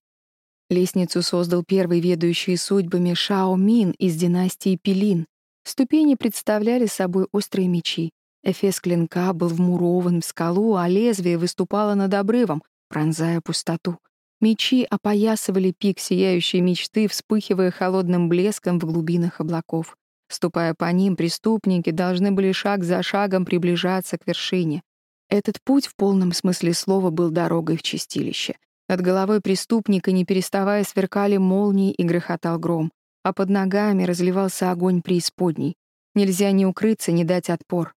Лестницу создал первый ведущий судьбами Шао Мин из династии Пилин. Ступени представляли собой острые мечи. Эфес клинка был вмурован в скалу, а лезвие выступало над обрывом, пронзая пустоту. Мечи опоясывали пик сияющей мечты, вспыхивая холодным блеском в глубинах облаков. Ступая по ним, преступники должны были шаг за шагом приближаться к вершине. Этот путь в полном смысле слова был дорогой в чистилище. Над головой преступника, не переставая, сверкали молнии и грохотал гром, а под ногами разливался огонь преисподней. Нельзя ни укрыться, ни дать отпор.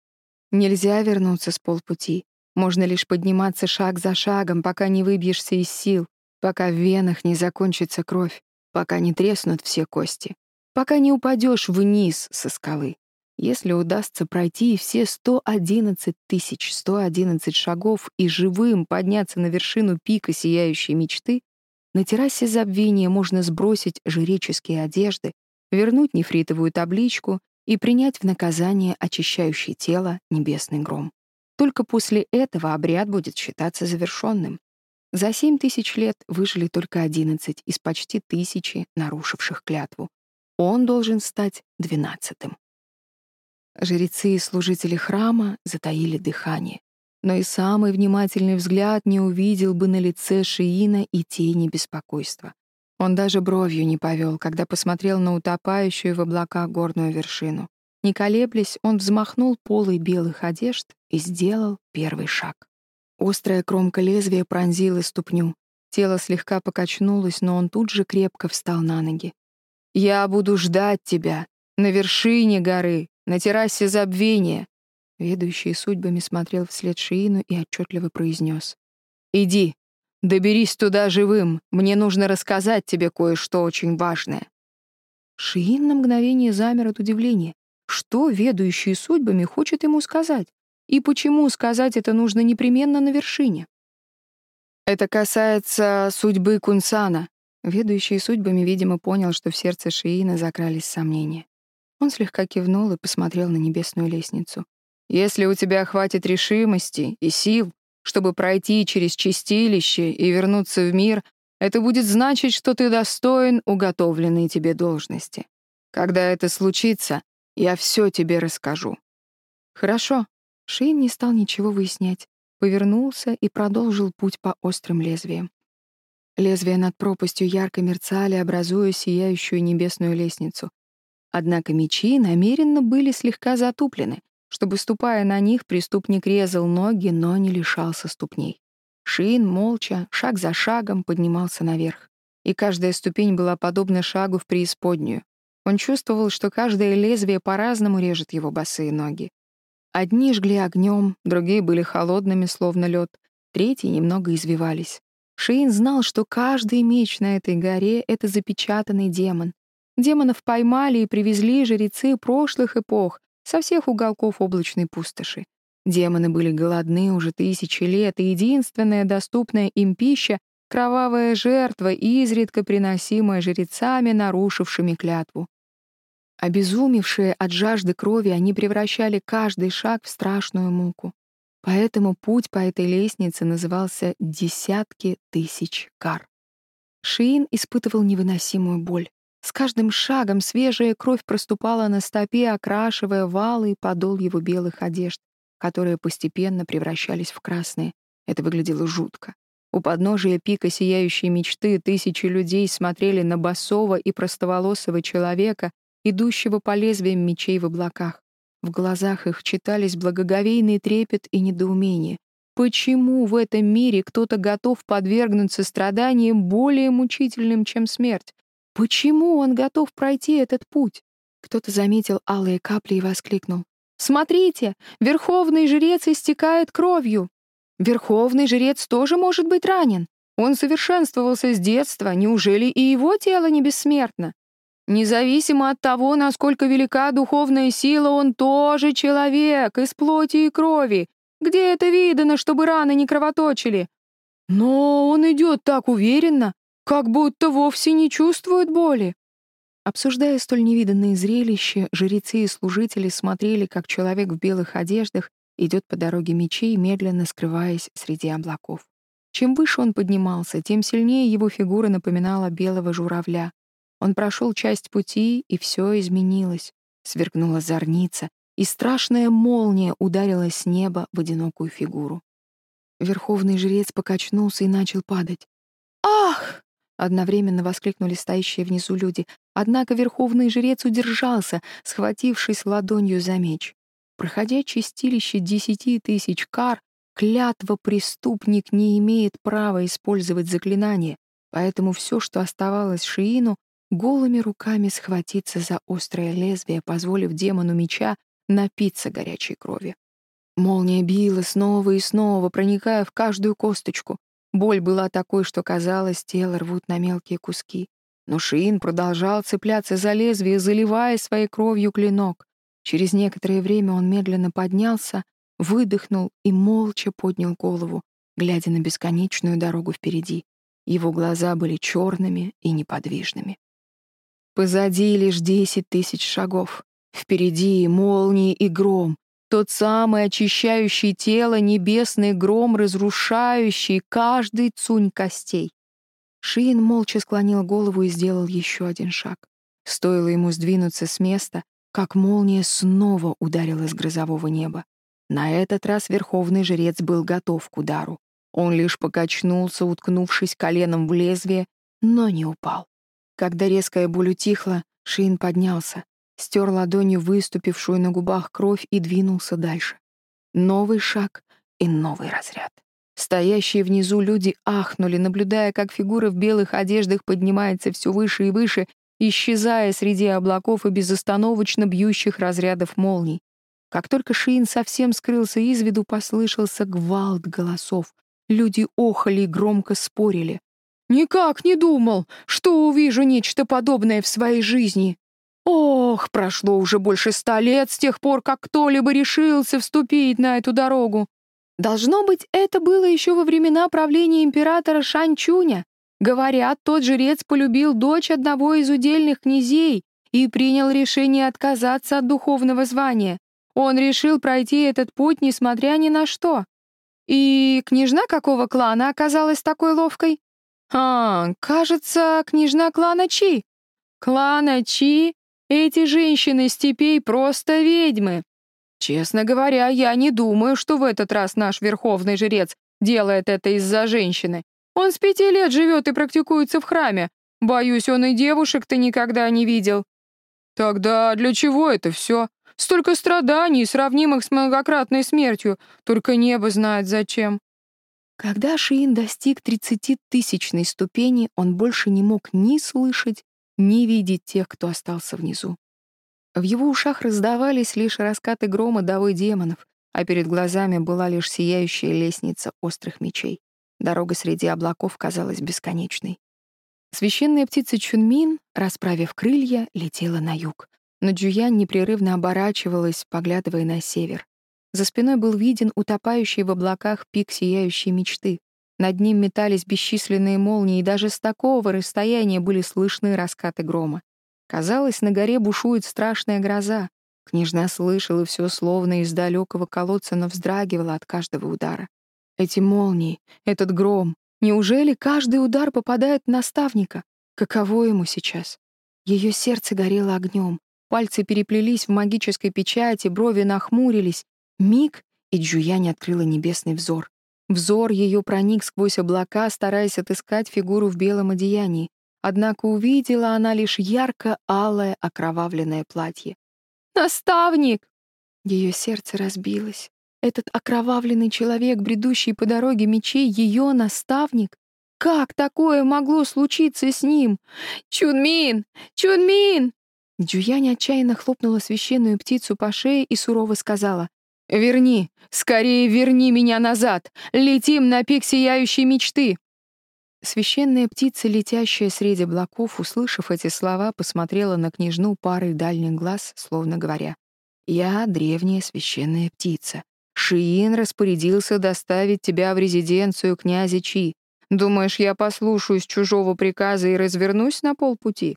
Нельзя вернуться с полпути. Можно лишь подниматься шаг за шагом, пока не выбьешься из сил, пока в венах не закончится кровь, пока не треснут все кости, пока не упадешь вниз со скалы. Если удастся пройти все 111 тысяч 111 шагов и живым подняться на вершину пика сияющей мечты, на террасе забвения можно сбросить жреческие одежды, вернуть нефритовую табличку и принять в наказание очищающее тело небесный гром. Только после этого обряд будет считаться завершенным. За семь тысяч лет выжили только одиннадцать из почти тысячи нарушивших клятву. Он должен стать двенадцатым. Жрецы и служители храма затаили дыхание, но и самый внимательный взгляд не увидел бы на лице Шиина и тени беспокойства. Он даже бровью не повел, когда посмотрел на утопающую в облаках горную вершину. Не колеблясь, он взмахнул полой белых одежд и сделал первый шаг. Острая кромка лезвия пронзила ступню. Тело слегка покачнулось, но он тут же крепко встал на ноги. «Я буду ждать тебя на вершине горы, на террасе забвения!» Ведущий судьбами смотрел вслед Шиину и отчетливо произнес. «Иди, доберись туда живым, мне нужно рассказать тебе кое-что очень важное». Шиин на мгновение замер от удивления. Что ведущий судьбами хочет ему сказать? И почему сказать это нужно непременно на вершине? Это касается судьбы Кунсана. Ведущий судьбами, видимо, понял, что в сердце Шиина закрались сомнения. Он слегка кивнул и посмотрел на небесную лестницу. «Если у тебя хватит решимости и сил, чтобы пройти через чистилище и вернуться в мир, это будет значить, что ты достоин уготовленной тебе должности. Когда это случится, я все тебе расскажу». «Хорошо». Шейн не стал ничего выяснять, повернулся и продолжил путь по острым лезвиям. Лезвия над пропастью ярко мерцали, образуя сияющую небесную лестницу. Однако мечи намеренно были слегка затуплены, чтобы, ступая на них, преступник резал ноги, но не лишался ступней. Шин, молча, шаг за шагом, поднимался наверх. И каждая ступень была подобна шагу в преисподнюю. Он чувствовал, что каждое лезвие по-разному режет его босые ноги. Одни жгли огнем, другие были холодными, словно лед, третьи немного извивались. Шейн знал, что каждый меч на этой горе — это запечатанный демон, Демонов поймали и привезли жрецы прошлых эпох со всех уголков облачной пустоши. Демоны были голодны уже тысячи лет, и единственная доступная им пища — кровавая жертва, изредка приносимая жрецами, нарушившими клятву. Обезумевшие от жажды крови, они превращали каждый шаг в страшную муку. Поэтому путь по этой лестнице назывался «десятки тысяч кар». Шиин испытывал невыносимую боль. С каждым шагом свежая кровь проступала на стопе, окрашивая валы и подол его белых одежд, которые постепенно превращались в красные. Это выглядело жутко. У подножия пика сияющей мечты тысячи людей смотрели на босого и простоволосого человека, идущего по лезвиям мечей в облаках. В глазах их читались благоговейный трепет и недоумение. Почему в этом мире кто-то готов подвергнуться страданиям более мучительным, чем смерть? Почему он готов пройти этот путь? Кто-то заметил алые капли и воскликнул. «Смотрите, верховный жрец истекает кровью!» Верховный жрец тоже может быть ранен. Он совершенствовался с детства, неужели и его тело не бессмертно? Независимо от того, насколько велика духовная сила, он тоже человек, из плоти и крови. Где это видано, чтобы раны не кровоточили? Но он идет так уверенно, как будто вовсе не чувствуют боли. Обсуждая столь невиданное зрелище, жрецы и служители смотрели, как человек в белых одеждах идет по дороге мечей, медленно скрываясь среди облаков. Чем выше он поднимался, тем сильнее его фигура напоминала белого журавля. Он прошел часть пути, и все изменилось. Сверкнула зорница, и страшная молния ударила с неба в одинокую фигуру. Верховный жрец покачнулся и начал падать. «Ах!» — одновременно воскликнули стоящие внизу люди. Однако верховный жрец удержался, схватившись ладонью за меч. Проходя чистилище десяти тысяч кар, клятва преступник не имеет права использовать заклинание, поэтому все, что оставалось Шиину, голыми руками схватиться за острое лезвие, позволив демону меча напиться горячей крови. Молния била снова и снова, проникая в каждую косточку. Боль была такой, что казалось, тело рвут на мелкие куски. Но Шиин продолжал цепляться за лезвие, заливая своей кровью клинок. Через некоторое время он медленно поднялся, выдохнул и молча поднял голову, глядя на бесконечную дорогу впереди. Его глаза были черными и неподвижными. Позади лишь десять тысяч шагов. Впереди молнии и гром, тот самый очищающий тело небесный гром, разрушающий каждый цунь костей. Шиин молча склонил голову и сделал еще один шаг. Стоило ему сдвинуться с места, как молния снова ударила с грозового неба. На этот раз верховный жрец был готов к удару. Он лишь покачнулся, уткнувшись коленом в лезвие, но не упал. Когда резкая боль утихла, Шиин поднялся стер ладонью выступившую на губах кровь и двинулся дальше. Новый шаг и новый разряд. Стоящие внизу люди ахнули, наблюдая, как фигура в белых одеждах поднимается все выше и выше, исчезая среди облаков и безостановочно бьющих разрядов молний. Как только Шиин совсем скрылся из виду, послышался гвалт голосов. Люди охали и громко спорили. «Никак не думал, что увижу нечто подобное в своей жизни», Ох, прошло уже больше ста лет с тех пор, как кто-либо решился вступить на эту дорогу. Должно быть, это было еще во времена правления императора Шанчуня. Говорят, тот жрец полюбил дочь одного из удельных князей и принял решение отказаться от духовного звания. Он решил пройти этот путь, несмотря ни на что. И княжна какого клана оказалась такой ловкой? А, кажется, княжна клана Чи. Клана Чи эти женщины степей просто ведьмы. Честно говоря, я не думаю, что в этот раз наш верховный жрец делает это из-за женщины. Он с пяти лет живет и практикуется в храме. Боюсь, он и девушек-то никогда не видел. Тогда для чего это все? Столько страданий, сравнимых с многократной смертью. Только небо знает зачем. Когда Шиин достиг тридцатитысячной ступени, он больше не мог ни слышать, не видеть тех, кто остался внизу. В его ушах раздавались лишь раскаты грома давой демонов, а перед глазами была лишь сияющая лестница острых мечей. Дорога среди облаков казалась бесконечной. Священная птица Чунмин, расправив крылья, летела на юг, но Джуян непрерывно оборачивалась, поглядывая на север. За спиной был виден утопающий в облаках пик сияющей мечты. Над ним метались бесчисленные молнии, и даже с такого расстояния были слышны раскаты грома. Казалось, на горе бушует страшная гроза. Княжна слышала все словно из далекого колодца, но вздрагивала от каждого удара. Эти молнии, этот гром. Неужели каждый удар попадает в наставника? Каково ему сейчас? Ее сердце горело огнем. Пальцы переплелись в магической печати, брови нахмурились. Миг, и Джуянь открыла небесный взор. Взор ее проник сквозь облака, стараясь отыскать фигуру в белом одеянии. Однако увидела она лишь ярко-алое окровавленное платье. «Наставник!» Ее сердце разбилось. Этот окровавленный человек, бредущий по дороге мечей, ее наставник? Как такое могло случиться с ним? «Чунмин! Чунмин!» Джуянь отчаянно хлопнула священную птицу по шее и сурово сказала. «Верни! Скорее верни меня назад! Летим на пик сияющей мечты!» Священная птица, летящая среди облаков, услышав эти слова, посмотрела на княжну парой дальних глаз, словно говоря, «Я древняя священная птица. Шиин распорядился доставить тебя в резиденцию князя Чи. Думаешь, я послушаюсь чужого приказа и развернусь на полпути?»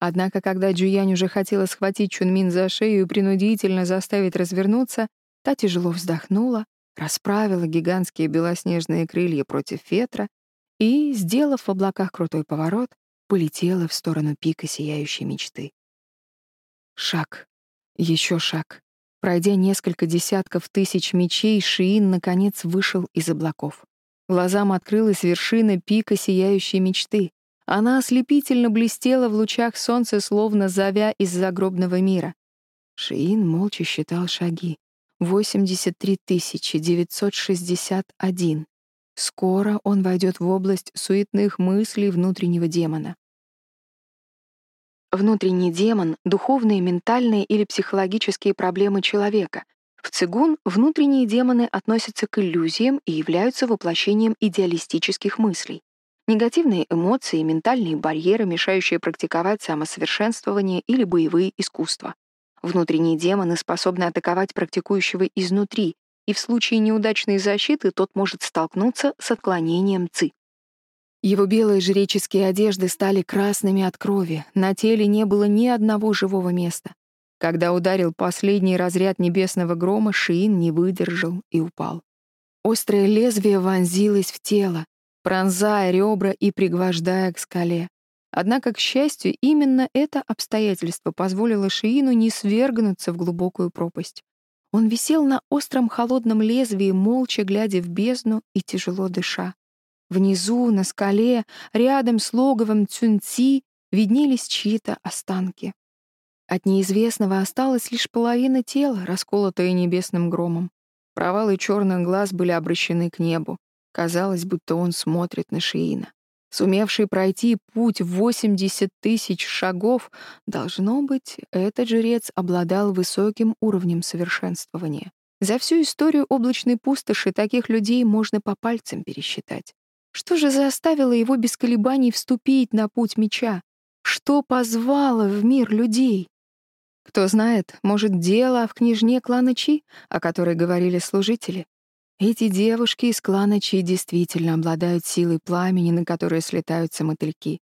Однако, когда Джуянь уже хотела схватить Чунмин за шею и принудительно заставить развернуться, Та тяжело вздохнула, расправила гигантские белоснежные крылья против ветра и, сделав в облаках крутой поворот, полетела в сторону пика сияющей мечты. Шаг. Еще шаг. Пройдя несколько десятков тысяч мечей, Шиин, наконец, вышел из облаков. Глазам открылась вершина пика сияющей мечты. Она ослепительно блестела в лучах солнца, словно зовя из загробного мира. Шиин молча считал шаги. 83 961. Скоро он войдет в область суетных мыслей внутреннего демона. Внутренний демон — духовные, ментальные или психологические проблемы человека. В цигун внутренние демоны относятся к иллюзиям и являются воплощением идеалистических мыслей. Негативные эмоции, ментальные барьеры, мешающие практиковать самосовершенствование или боевые искусства. Внутренние демоны способны атаковать практикующего изнутри, и в случае неудачной защиты тот может столкнуться с отклонением ЦИ. Его белые жреческие одежды стали красными от крови, на теле не было ни одного живого места. Когда ударил последний разряд небесного грома, Шиин не выдержал и упал. Острое лезвие вонзилось в тело, пронзая ребра и пригвождая к скале. Однако, к счастью, именно это обстоятельство позволило Шиину не свергнуться в глубокую пропасть. Он висел на остром холодном лезвии, молча глядя в бездну и тяжело дыша. Внизу, на скале, рядом с логовом Цюньци, виднелись чьи-то останки. От неизвестного осталась лишь половина тела, расколотая небесным громом. Провалы черных глаз были обращены к небу. Казалось, будто он смотрит на Шиина. Сумевший пройти путь в 80 тысяч шагов, должно быть, этот жрец обладал высоким уровнем совершенствования. За всю историю облачной пустоши таких людей можно по пальцам пересчитать. Что же заставило его без колебаний вступить на путь меча? Что позвало в мир людей? Кто знает, может, дело в княжне клана Чи, о которой говорили служители. Эти девушки из клана Чи действительно обладают силой пламени, на которое слетаются мотыльки.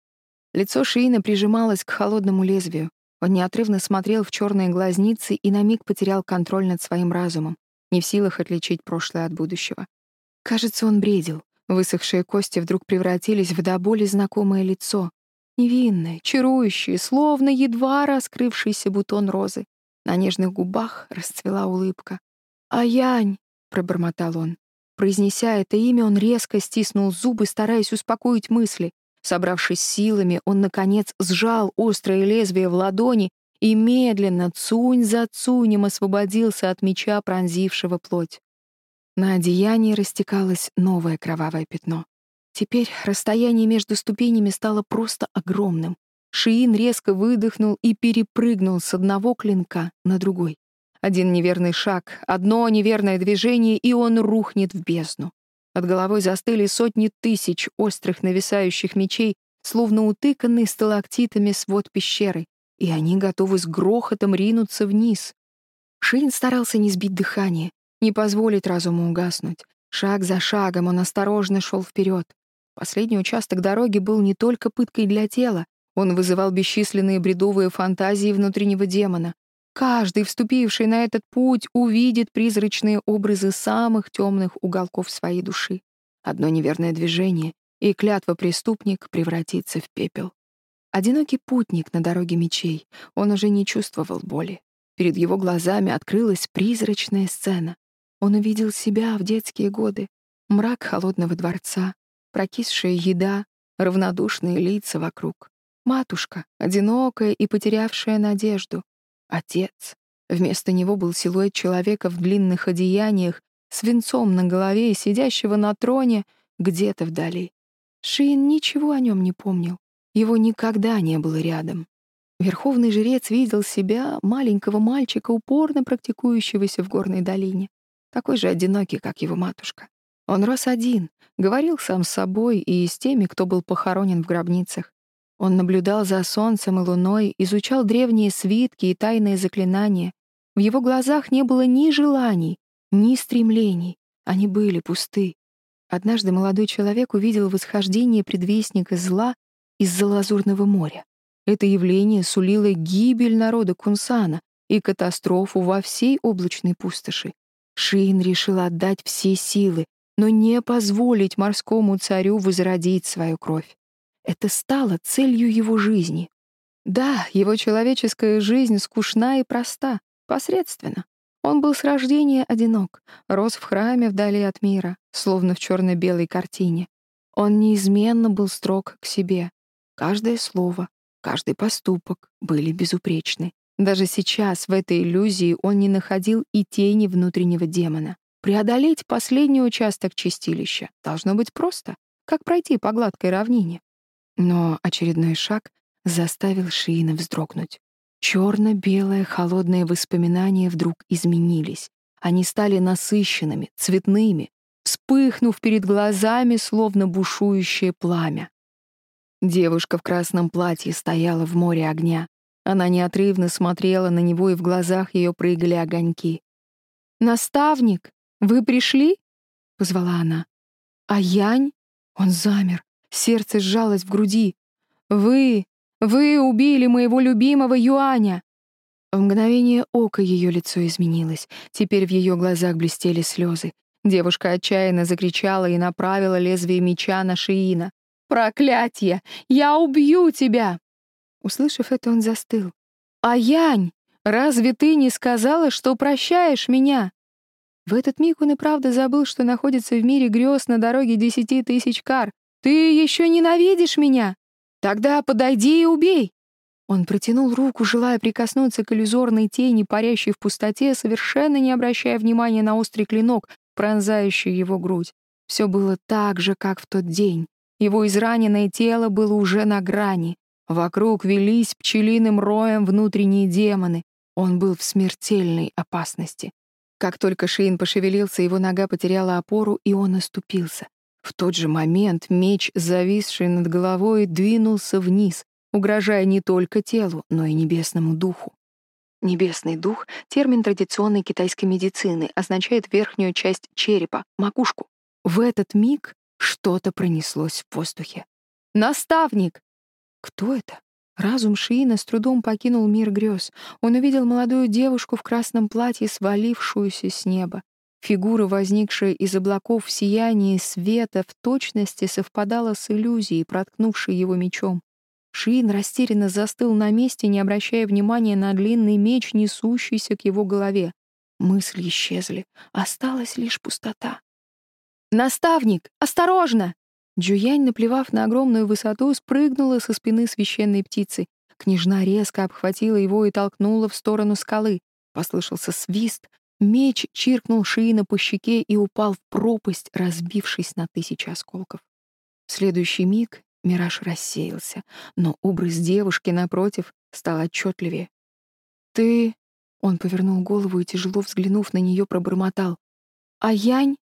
Лицо Шиина прижималось к холодному лезвию. Он неотрывно смотрел в черные глазницы и на миг потерял контроль над своим разумом, не в силах отличить прошлое от будущего. Кажется, он бредил. Высохшие кости вдруг превратились в до боли знакомое лицо. Невинное, чарующее, словно едва раскрывшийся бутон розы. На нежных губах расцвела улыбка. «Аянь!» Пробормотал он. Произнеся это имя, он резко стиснул зубы, стараясь успокоить мысли. Собравшись силами, он, наконец, сжал острое лезвие в ладони и медленно, цунь за цунем, освободился от меча, пронзившего плоть. На одеянии растекалось новое кровавое пятно. Теперь расстояние между ступенями стало просто огромным. Шиин резко выдохнул и перепрыгнул с одного клинка на другой. Один неверный шаг, одно неверное движение, и он рухнет в бездну. От головой застыли сотни тысяч острых нависающих мечей, словно утыканный сталактитами свод пещеры, и они готовы с грохотом ринуться вниз. Шин старался не сбить дыхание, не позволить разуму угаснуть. Шаг за шагом он осторожно шел вперед. Последний участок дороги был не только пыткой для тела, он вызывал бесчисленные бредовые фантазии внутреннего демона. Каждый, вступивший на этот путь, увидит призрачные образы самых темных уголков своей души. Одно неверное движение, и клятва преступник превратится в пепел. Одинокий путник на дороге мечей, он уже не чувствовал боли. Перед его глазами открылась призрачная сцена. Он увидел себя в детские годы. Мрак холодного дворца, прокисшая еда, равнодушные лица вокруг. Матушка, одинокая и потерявшая надежду. Отец. Вместо него был силуэт человека в длинных одеяниях, с венцом на голове, сидящего на троне где-то вдали. Шиин ничего о нем не помнил. Его никогда не было рядом. Верховный жрец видел себя, маленького мальчика, упорно практикующегося в горной долине, такой же одинокий, как его матушка. Он рос один, говорил сам с собой и с теми, кто был похоронен в гробницах. Он наблюдал за солнцем и луной, изучал древние свитки и тайные заклинания. В его глазах не было ни желаний, ни стремлений. Они были пусты. Однажды молодой человек увидел восхождение предвестника зла из-за Лазурного моря. Это явление сулило гибель народа Кунсана и катастрофу во всей облачной пустоши. Шиин решил отдать все силы, но не позволить морскому царю возродить свою кровь. Это стало целью его жизни. Да, его человеческая жизнь скучна и проста, посредственно. Он был с рождения одинок, рос в храме вдали от мира, словно в черно белой картине. Он неизменно был строг к себе. Каждое слово, каждый поступок были безупречны. Даже сейчас в этой иллюзии он не находил и тени внутреннего демона. Преодолеть последний участок чистилища должно быть просто, как пройти по гладкой равнине. Но очередной шаг заставил Шиина вздрогнуть. Черно-белые холодные воспоминания вдруг изменились. Они стали насыщенными, цветными, вспыхнув перед глазами, словно бушующее пламя. Девушка в красном платье стояла в море огня. Она неотрывно смотрела на него, и в глазах ее прыгали огоньки. «Наставник, вы пришли?» — позвала она. «А Янь?» Он замер, сердце сжалось в груди. «Вы, вы убили моего любимого Юаня!» В мгновение ока ее лицо изменилось. Теперь в ее глазах блестели слезы. Девушка отчаянно закричала и направила лезвие меча на Шиина. «Проклятье! Я убью тебя!» Услышав это, он застыл. «А Янь, разве ты не сказала, что прощаешь меня?» В этот миг он и правда забыл, что находится в мире грез на дороге десяти тысяч кар. «Ты еще ненавидишь меня? Тогда подойди и убей!» Он протянул руку, желая прикоснуться к иллюзорной тени, парящей в пустоте, совершенно не обращая внимания на острый клинок, пронзающий его грудь. Все было так же, как в тот день. Его израненное тело было уже на грани. Вокруг велись пчелиным роем внутренние демоны. Он был в смертельной опасности. Как только Шейн пошевелился, его нога потеряла опору, и он оступился. В тот же момент меч, зависший над головой, двинулся вниз, угрожая не только телу, но и небесному духу. Небесный дух — термин традиционной китайской медицины, означает верхнюю часть черепа, макушку. В этот миг что-то пронеслось в воздухе. «Наставник!» Кто это? Разум Шиина с трудом покинул мир грез. Он увидел молодую девушку в красном платье, свалившуюся с неба. Фигура, возникшая из облаков в сиянии света, в точности совпадала с иллюзией, проткнувшей его мечом. Шиин растерянно застыл на месте, не обращая внимания на длинный меч, несущийся к его голове. Мысли исчезли. Осталась лишь пустота. «Наставник, осторожно!» Джуянь, наплевав на огромную высоту, спрыгнула со спины священной птицы. Княжна резко обхватила его и толкнула в сторону скалы. Послышался свист. Меч чиркнул Шиина по щеке и упал в пропасть, разбившись на тысячи осколков. В следующий миг мираж рассеялся, но образ девушки, напротив, стал отчетливее. «Ты...» — он повернул голову и, тяжело взглянув на нее, пробормотал. «А Янь?»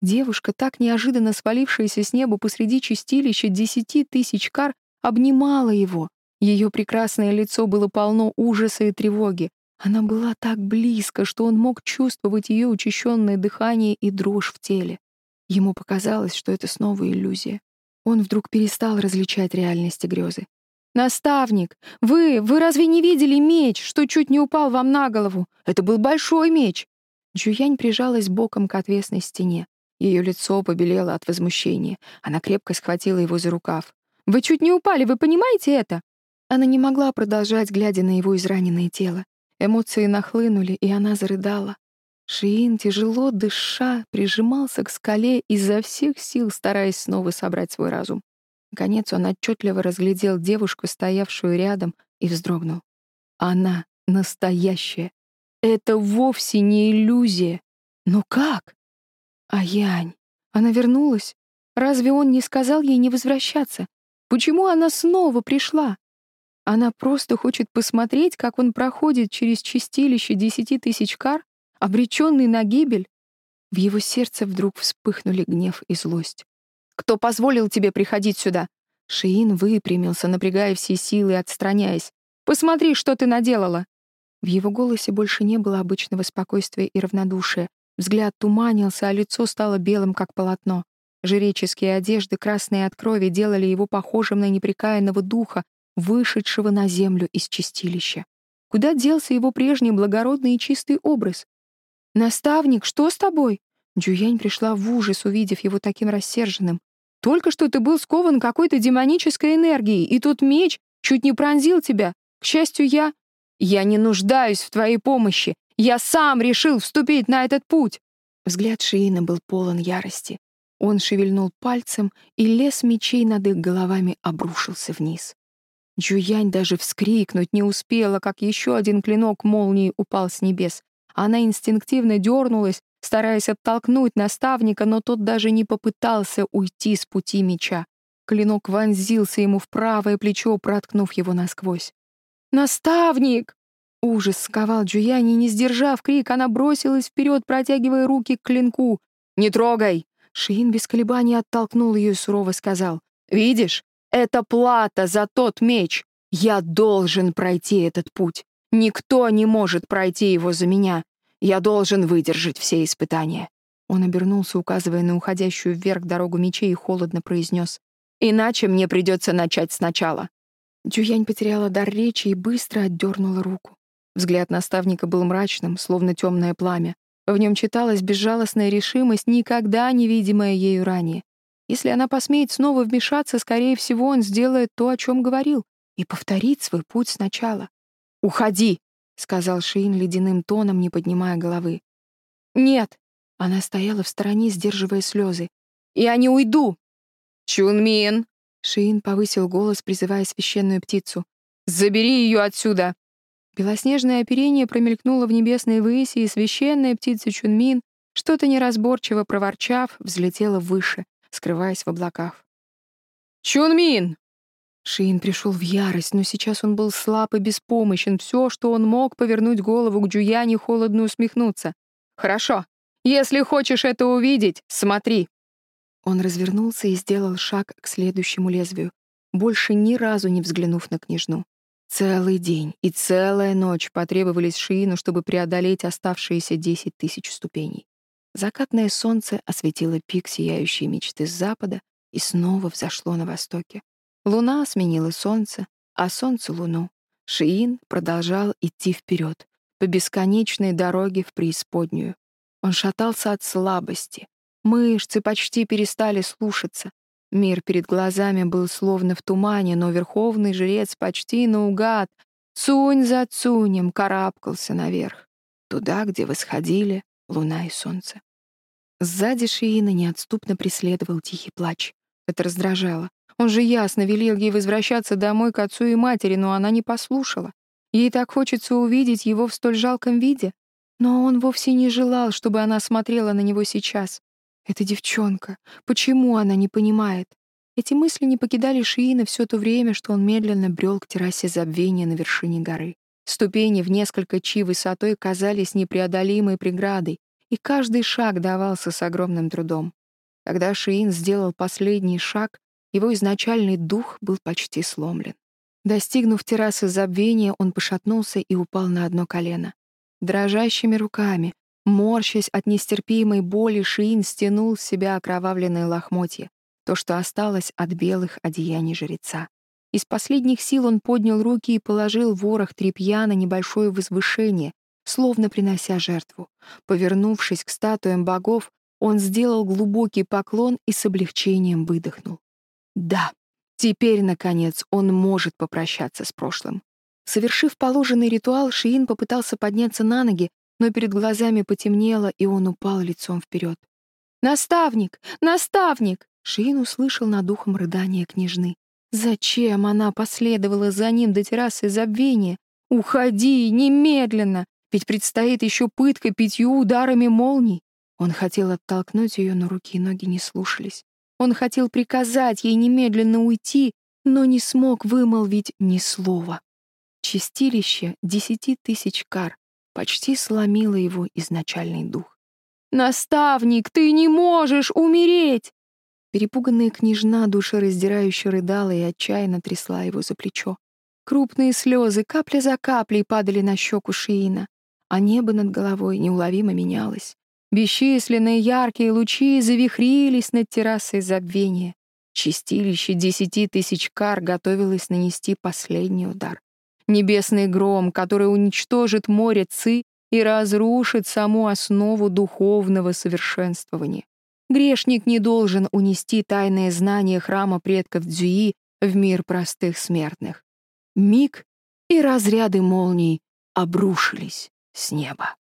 Девушка, так неожиданно свалившаяся с неба посреди чистилища десяти тысяч кар, обнимала его. Ее прекрасное лицо было полно ужаса и тревоги. Она была так близко, что он мог чувствовать ее учащенное дыхание и дрожь в теле. Ему показалось, что это снова иллюзия. Он вдруг перестал различать реальность и грезы. «Наставник, вы, вы разве не видели меч, что чуть не упал вам на голову? Это был большой меч!» Джуянь прижалась боком к отвесной стене. Ее лицо побелело от возмущения. Она крепко схватила его за рукав. «Вы чуть не упали, вы понимаете это?» Она не могла продолжать, глядя на его израненное тело. Эмоции нахлынули, и она зарыдала. Шиин, тяжело дыша, прижимался к скале изо всех сил, стараясь снова собрать свой разум. Наконец он отчетливо разглядел девушку, стоявшую рядом, и вздрогнул. Она настоящая. Это вовсе не иллюзия. Но как? А Янь? Она вернулась? Разве он не сказал ей не возвращаться? Почему она снова пришла? Она просто хочет посмотреть, как он проходит через чистилище десяти тысяч кар, обреченный на гибель. В его сердце вдруг вспыхнули гнев и злость. «Кто позволил тебе приходить сюда?» Шиин выпрямился, напрягая все силы и отстраняясь. «Посмотри, что ты наделала!» В его голосе больше не было обычного спокойствия и равнодушия. Взгляд туманился, а лицо стало белым, как полотно. Жреческие одежды, красные от крови, делали его похожим на непрекаянного духа, вышедшего на землю из чистилища. Куда делся его прежний благородный и чистый образ? «Наставник, что с тобой?» Джуянь пришла в ужас, увидев его таким рассерженным. «Только что ты был скован какой-то демонической энергией, и тут меч чуть не пронзил тебя. К счастью, я...» «Я не нуждаюсь в твоей помощи. Я сам решил вступить на этот путь!» Взгляд Шиина был полон ярости. Он шевельнул пальцем, и лес мечей над их головами обрушился вниз. Джуянь даже вскрикнуть не успела, как еще один клинок молнии упал с небес. Она инстинктивно дернулась, стараясь оттолкнуть наставника, но тот даже не попытался уйти с пути меча. Клинок вонзился ему в правое плечо, проткнув его насквозь. «Наставник!» Ужас сковал Джуянь, и, не сдержав крик, она бросилась вперед, протягивая руки к клинку. «Не трогай!» Шиин без колебаний оттолкнул ее и сурово сказал. «Видишь, это плата за тот меч. Я должен пройти этот путь. Никто не может пройти его за меня. Я должен выдержать все испытания». Он обернулся, указывая на уходящую вверх дорогу мечей, и холодно произнес. «Иначе мне придется начать сначала». Дюянь потеряла дар речи и быстро отдернула руку. Взгляд наставника был мрачным, словно темное пламя. В нем читалась безжалостная решимость, никогда не видимая ею ранее. Если она посмеет снова вмешаться, скорее всего, он сделает то, о чем говорил, и повторит свой путь сначала. «Уходи!» — сказал Шиин ледяным тоном, не поднимая головы. «Нет!» — она стояла в стороне, сдерживая слезы. «Я не уйду!» «Чунмин!» — Шиин повысил голос, призывая священную птицу. «Забери ее отсюда!» Белоснежное оперение промелькнуло в небесной выси, и священная птица Чунмин, что-то неразборчиво проворчав, взлетела выше, скрываясь в облаках. «Чунмин!» Шиин пришел в ярость, но сейчас он был слаб и беспомощен. Все, что он мог, повернуть голову к Джуяне, холодно усмехнуться. «Хорошо. Если хочешь это увидеть, смотри». Он развернулся и сделал шаг к следующему лезвию, больше ни разу не взглянув на княжну. Целый день и целая ночь потребовались Шиину, чтобы преодолеть оставшиеся десять тысяч ступеней. Закатное солнце осветило пик сияющей мечты с запада и снова взошло на востоке. Луна сменила солнце, а солнце — луну. Шиин продолжал идти вперед, по бесконечной дороге в преисподнюю. Он шатался от слабости. Мышцы почти перестали слушаться. Мир перед глазами был словно в тумане, но верховный жрец почти наугад, цунь за цунем, карабкался наверх, туда, где восходили луна и солнце. Сзади Шиина неотступно преследовал тихий плач. Это раздражало. Он же ясно велел ей возвращаться домой к отцу и матери, но она не послушала. Ей так хочется увидеть его в столь жалком виде. Но он вовсе не желал, чтобы она смотрела на него сейчас. Эта девчонка. Почему она не понимает? Эти мысли не покидали Шиина все то время, что он медленно брел к террасе забвения на вершине горы. Ступени в несколько чи высотой казались непреодолимой преградой, и каждый шаг давался с огромным трудом. Когда Шиин сделал последний шаг, его изначальный дух был почти сломлен. Достигнув террасы забвения, он пошатнулся и упал на одно колено. Дрожащими руками, Морщась от нестерпимой боли, Шиин стянул с себя окровавленные лохмотья, то, что осталось от белых одеяний жреца. Из последних сил он поднял руки и положил ворох тряпья на небольшое возвышение, словно принося жертву. Повернувшись к статуям богов, он сделал глубокий поклон и с облегчением выдохнул. Да, теперь, наконец, он может попрощаться с прошлым. Совершив положенный ритуал, Шиин попытался подняться на ноги, но перед глазами потемнело, и он упал лицом вперед. «Наставник! Наставник!» Шиин услышал над ухом рыдания княжны. Зачем она последовала за ним до террасы забвения? «Уходи! Немедленно! Ведь предстоит еще пытка пятью ударами молний!» Он хотел оттолкнуть ее, но руки и ноги не слушались. Он хотел приказать ей немедленно уйти, но не смог вымолвить ни слова. Чистилище десяти тысяч кар почти сломило его изначальный дух. «Наставник, ты не можешь умереть!» Перепуганная княжна душераздирающе рыдала и отчаянно трясла его за плечо. Крупные слезы капля за каплей падали на щеку Шиина, а небо над головой неуловимо менялось. Бесчисленные яркие лучи завихрились над террасой забвения. Чистилище десяти тысяч кар готовилось нанести последний удар. Небесный гром, который уничтожит море Ци, и разрушит саму основу духовного совершенствования. Грешник не должен унести тайные знания храма предков Дзюи в мир простых смертных. Миг, и разряды молний обрушились с неба.